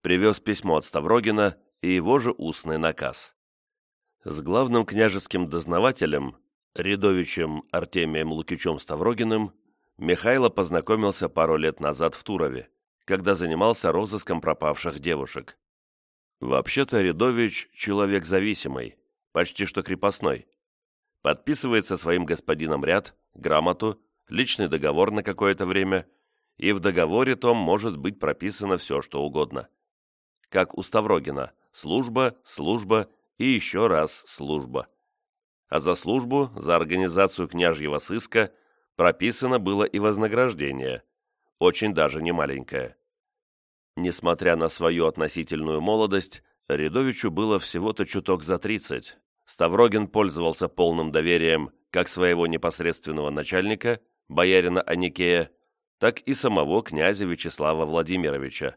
Привез письмо от Ставрогина и его же устный наказ. С главным княжеским дознавателем, рядовичем Артемием Лукичем Ставрогиным, Михайло познакомился пару лет назад в Турове, когда занимался розыском пропавших девушек. Вообще-то Рядович – человек зависимый, почти что крепостной подписывает со своим господином ряд, грамоту, личный договор на какое-то время, и в договоре том может быть прописано все, что угодно. Как у Ставрогина – служба, служба и еще раз служба. А за службу, за организацию княжьего сыска прописано было и вознаграждение, очень даже немаленькое. Несмотря на свою относительную молодость, Рядовичу было всего-то чуток за тридцать. Ставрогин пользовался полным доверием как своего непосредственного начальника, боярина Аникея, так и самого князя Вячеслава Владимировича.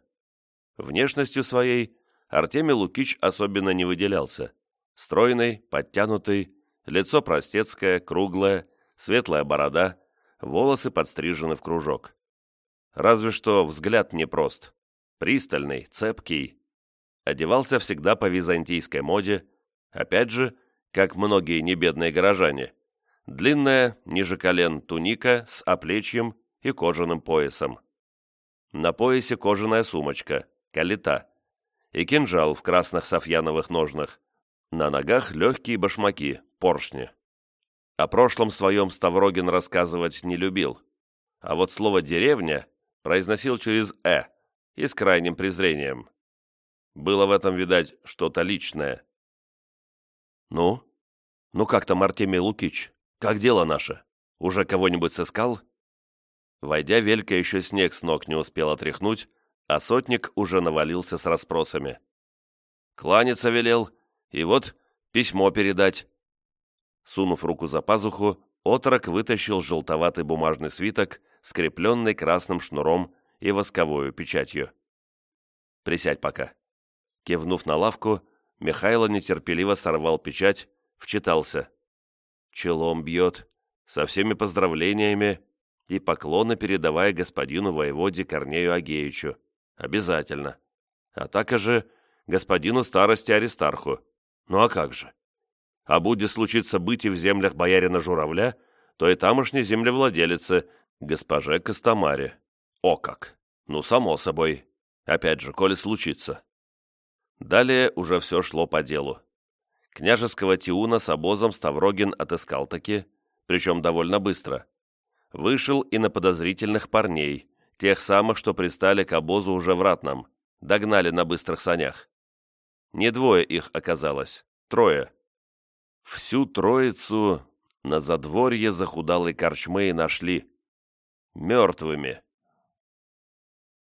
Внешностью своей Артемий Лукич особенно не выделялся. Стройный, подтянутый, лицо простецкое, круглое, светлая борода, волосы подстрижены в кружок. Разве что взгляд непрост. Пристальный, цепкий. Одевался всегда по византийской моде, опять же, как многие небедные горожане. Длинная, ниже колен, туника с оплечьем и кожаным поясом. На поясе кожаная сумочка, калита, и кинжал в красных софьяновых ножнах. На ногах легкие башмаки, поршни. О прошлом своем Ставрогин рассказывать не любил, а вот слово «деревня» произносил через «э» и с крайним презрением. Было в этом, видать, что-то личное. «Ну? Ну как там, Артемий Лукич? Как дело наше? Уже кого-нибудь сыскал?» Войдя, Велька еще снег с ног не успел отряхнуть, а сотник уже навалился с расспросами. «Кланяться велел, и вот письмо передать». Сунув руку за пазуху, отрок вытащил желтоватый бумажный свиток, скрепленный красным шнуром и восковой печатью. «Присядь пока». Кивнув на лавку, Михайло нетерпеливо сорвал печать, вчитался. «Челом бьет, со всеми поздравлениями и поклоны передавая господину воеводе Корнею Агеичу. Обязательно. А так же господину старости Аристарху. Ну а как же? А будет случиться быть и в землях боярина Журавля, то и тамошней землевладелице, госпоже Костомаре. О как! Ну, само собой. Опять же, коли случится. Далее уже все шло по делу. Княжеского Тиуна с обозом Ставрогин отыскал таки, причем довольно быстро вышел и на подозрительных парней, тех самых, что пристали к обозу уже в Ратном, догнали на быстрых санях. Не двое их оказалось, трое. Всю троицу на задворье захудалой корчмы и нашли. Мертвыми.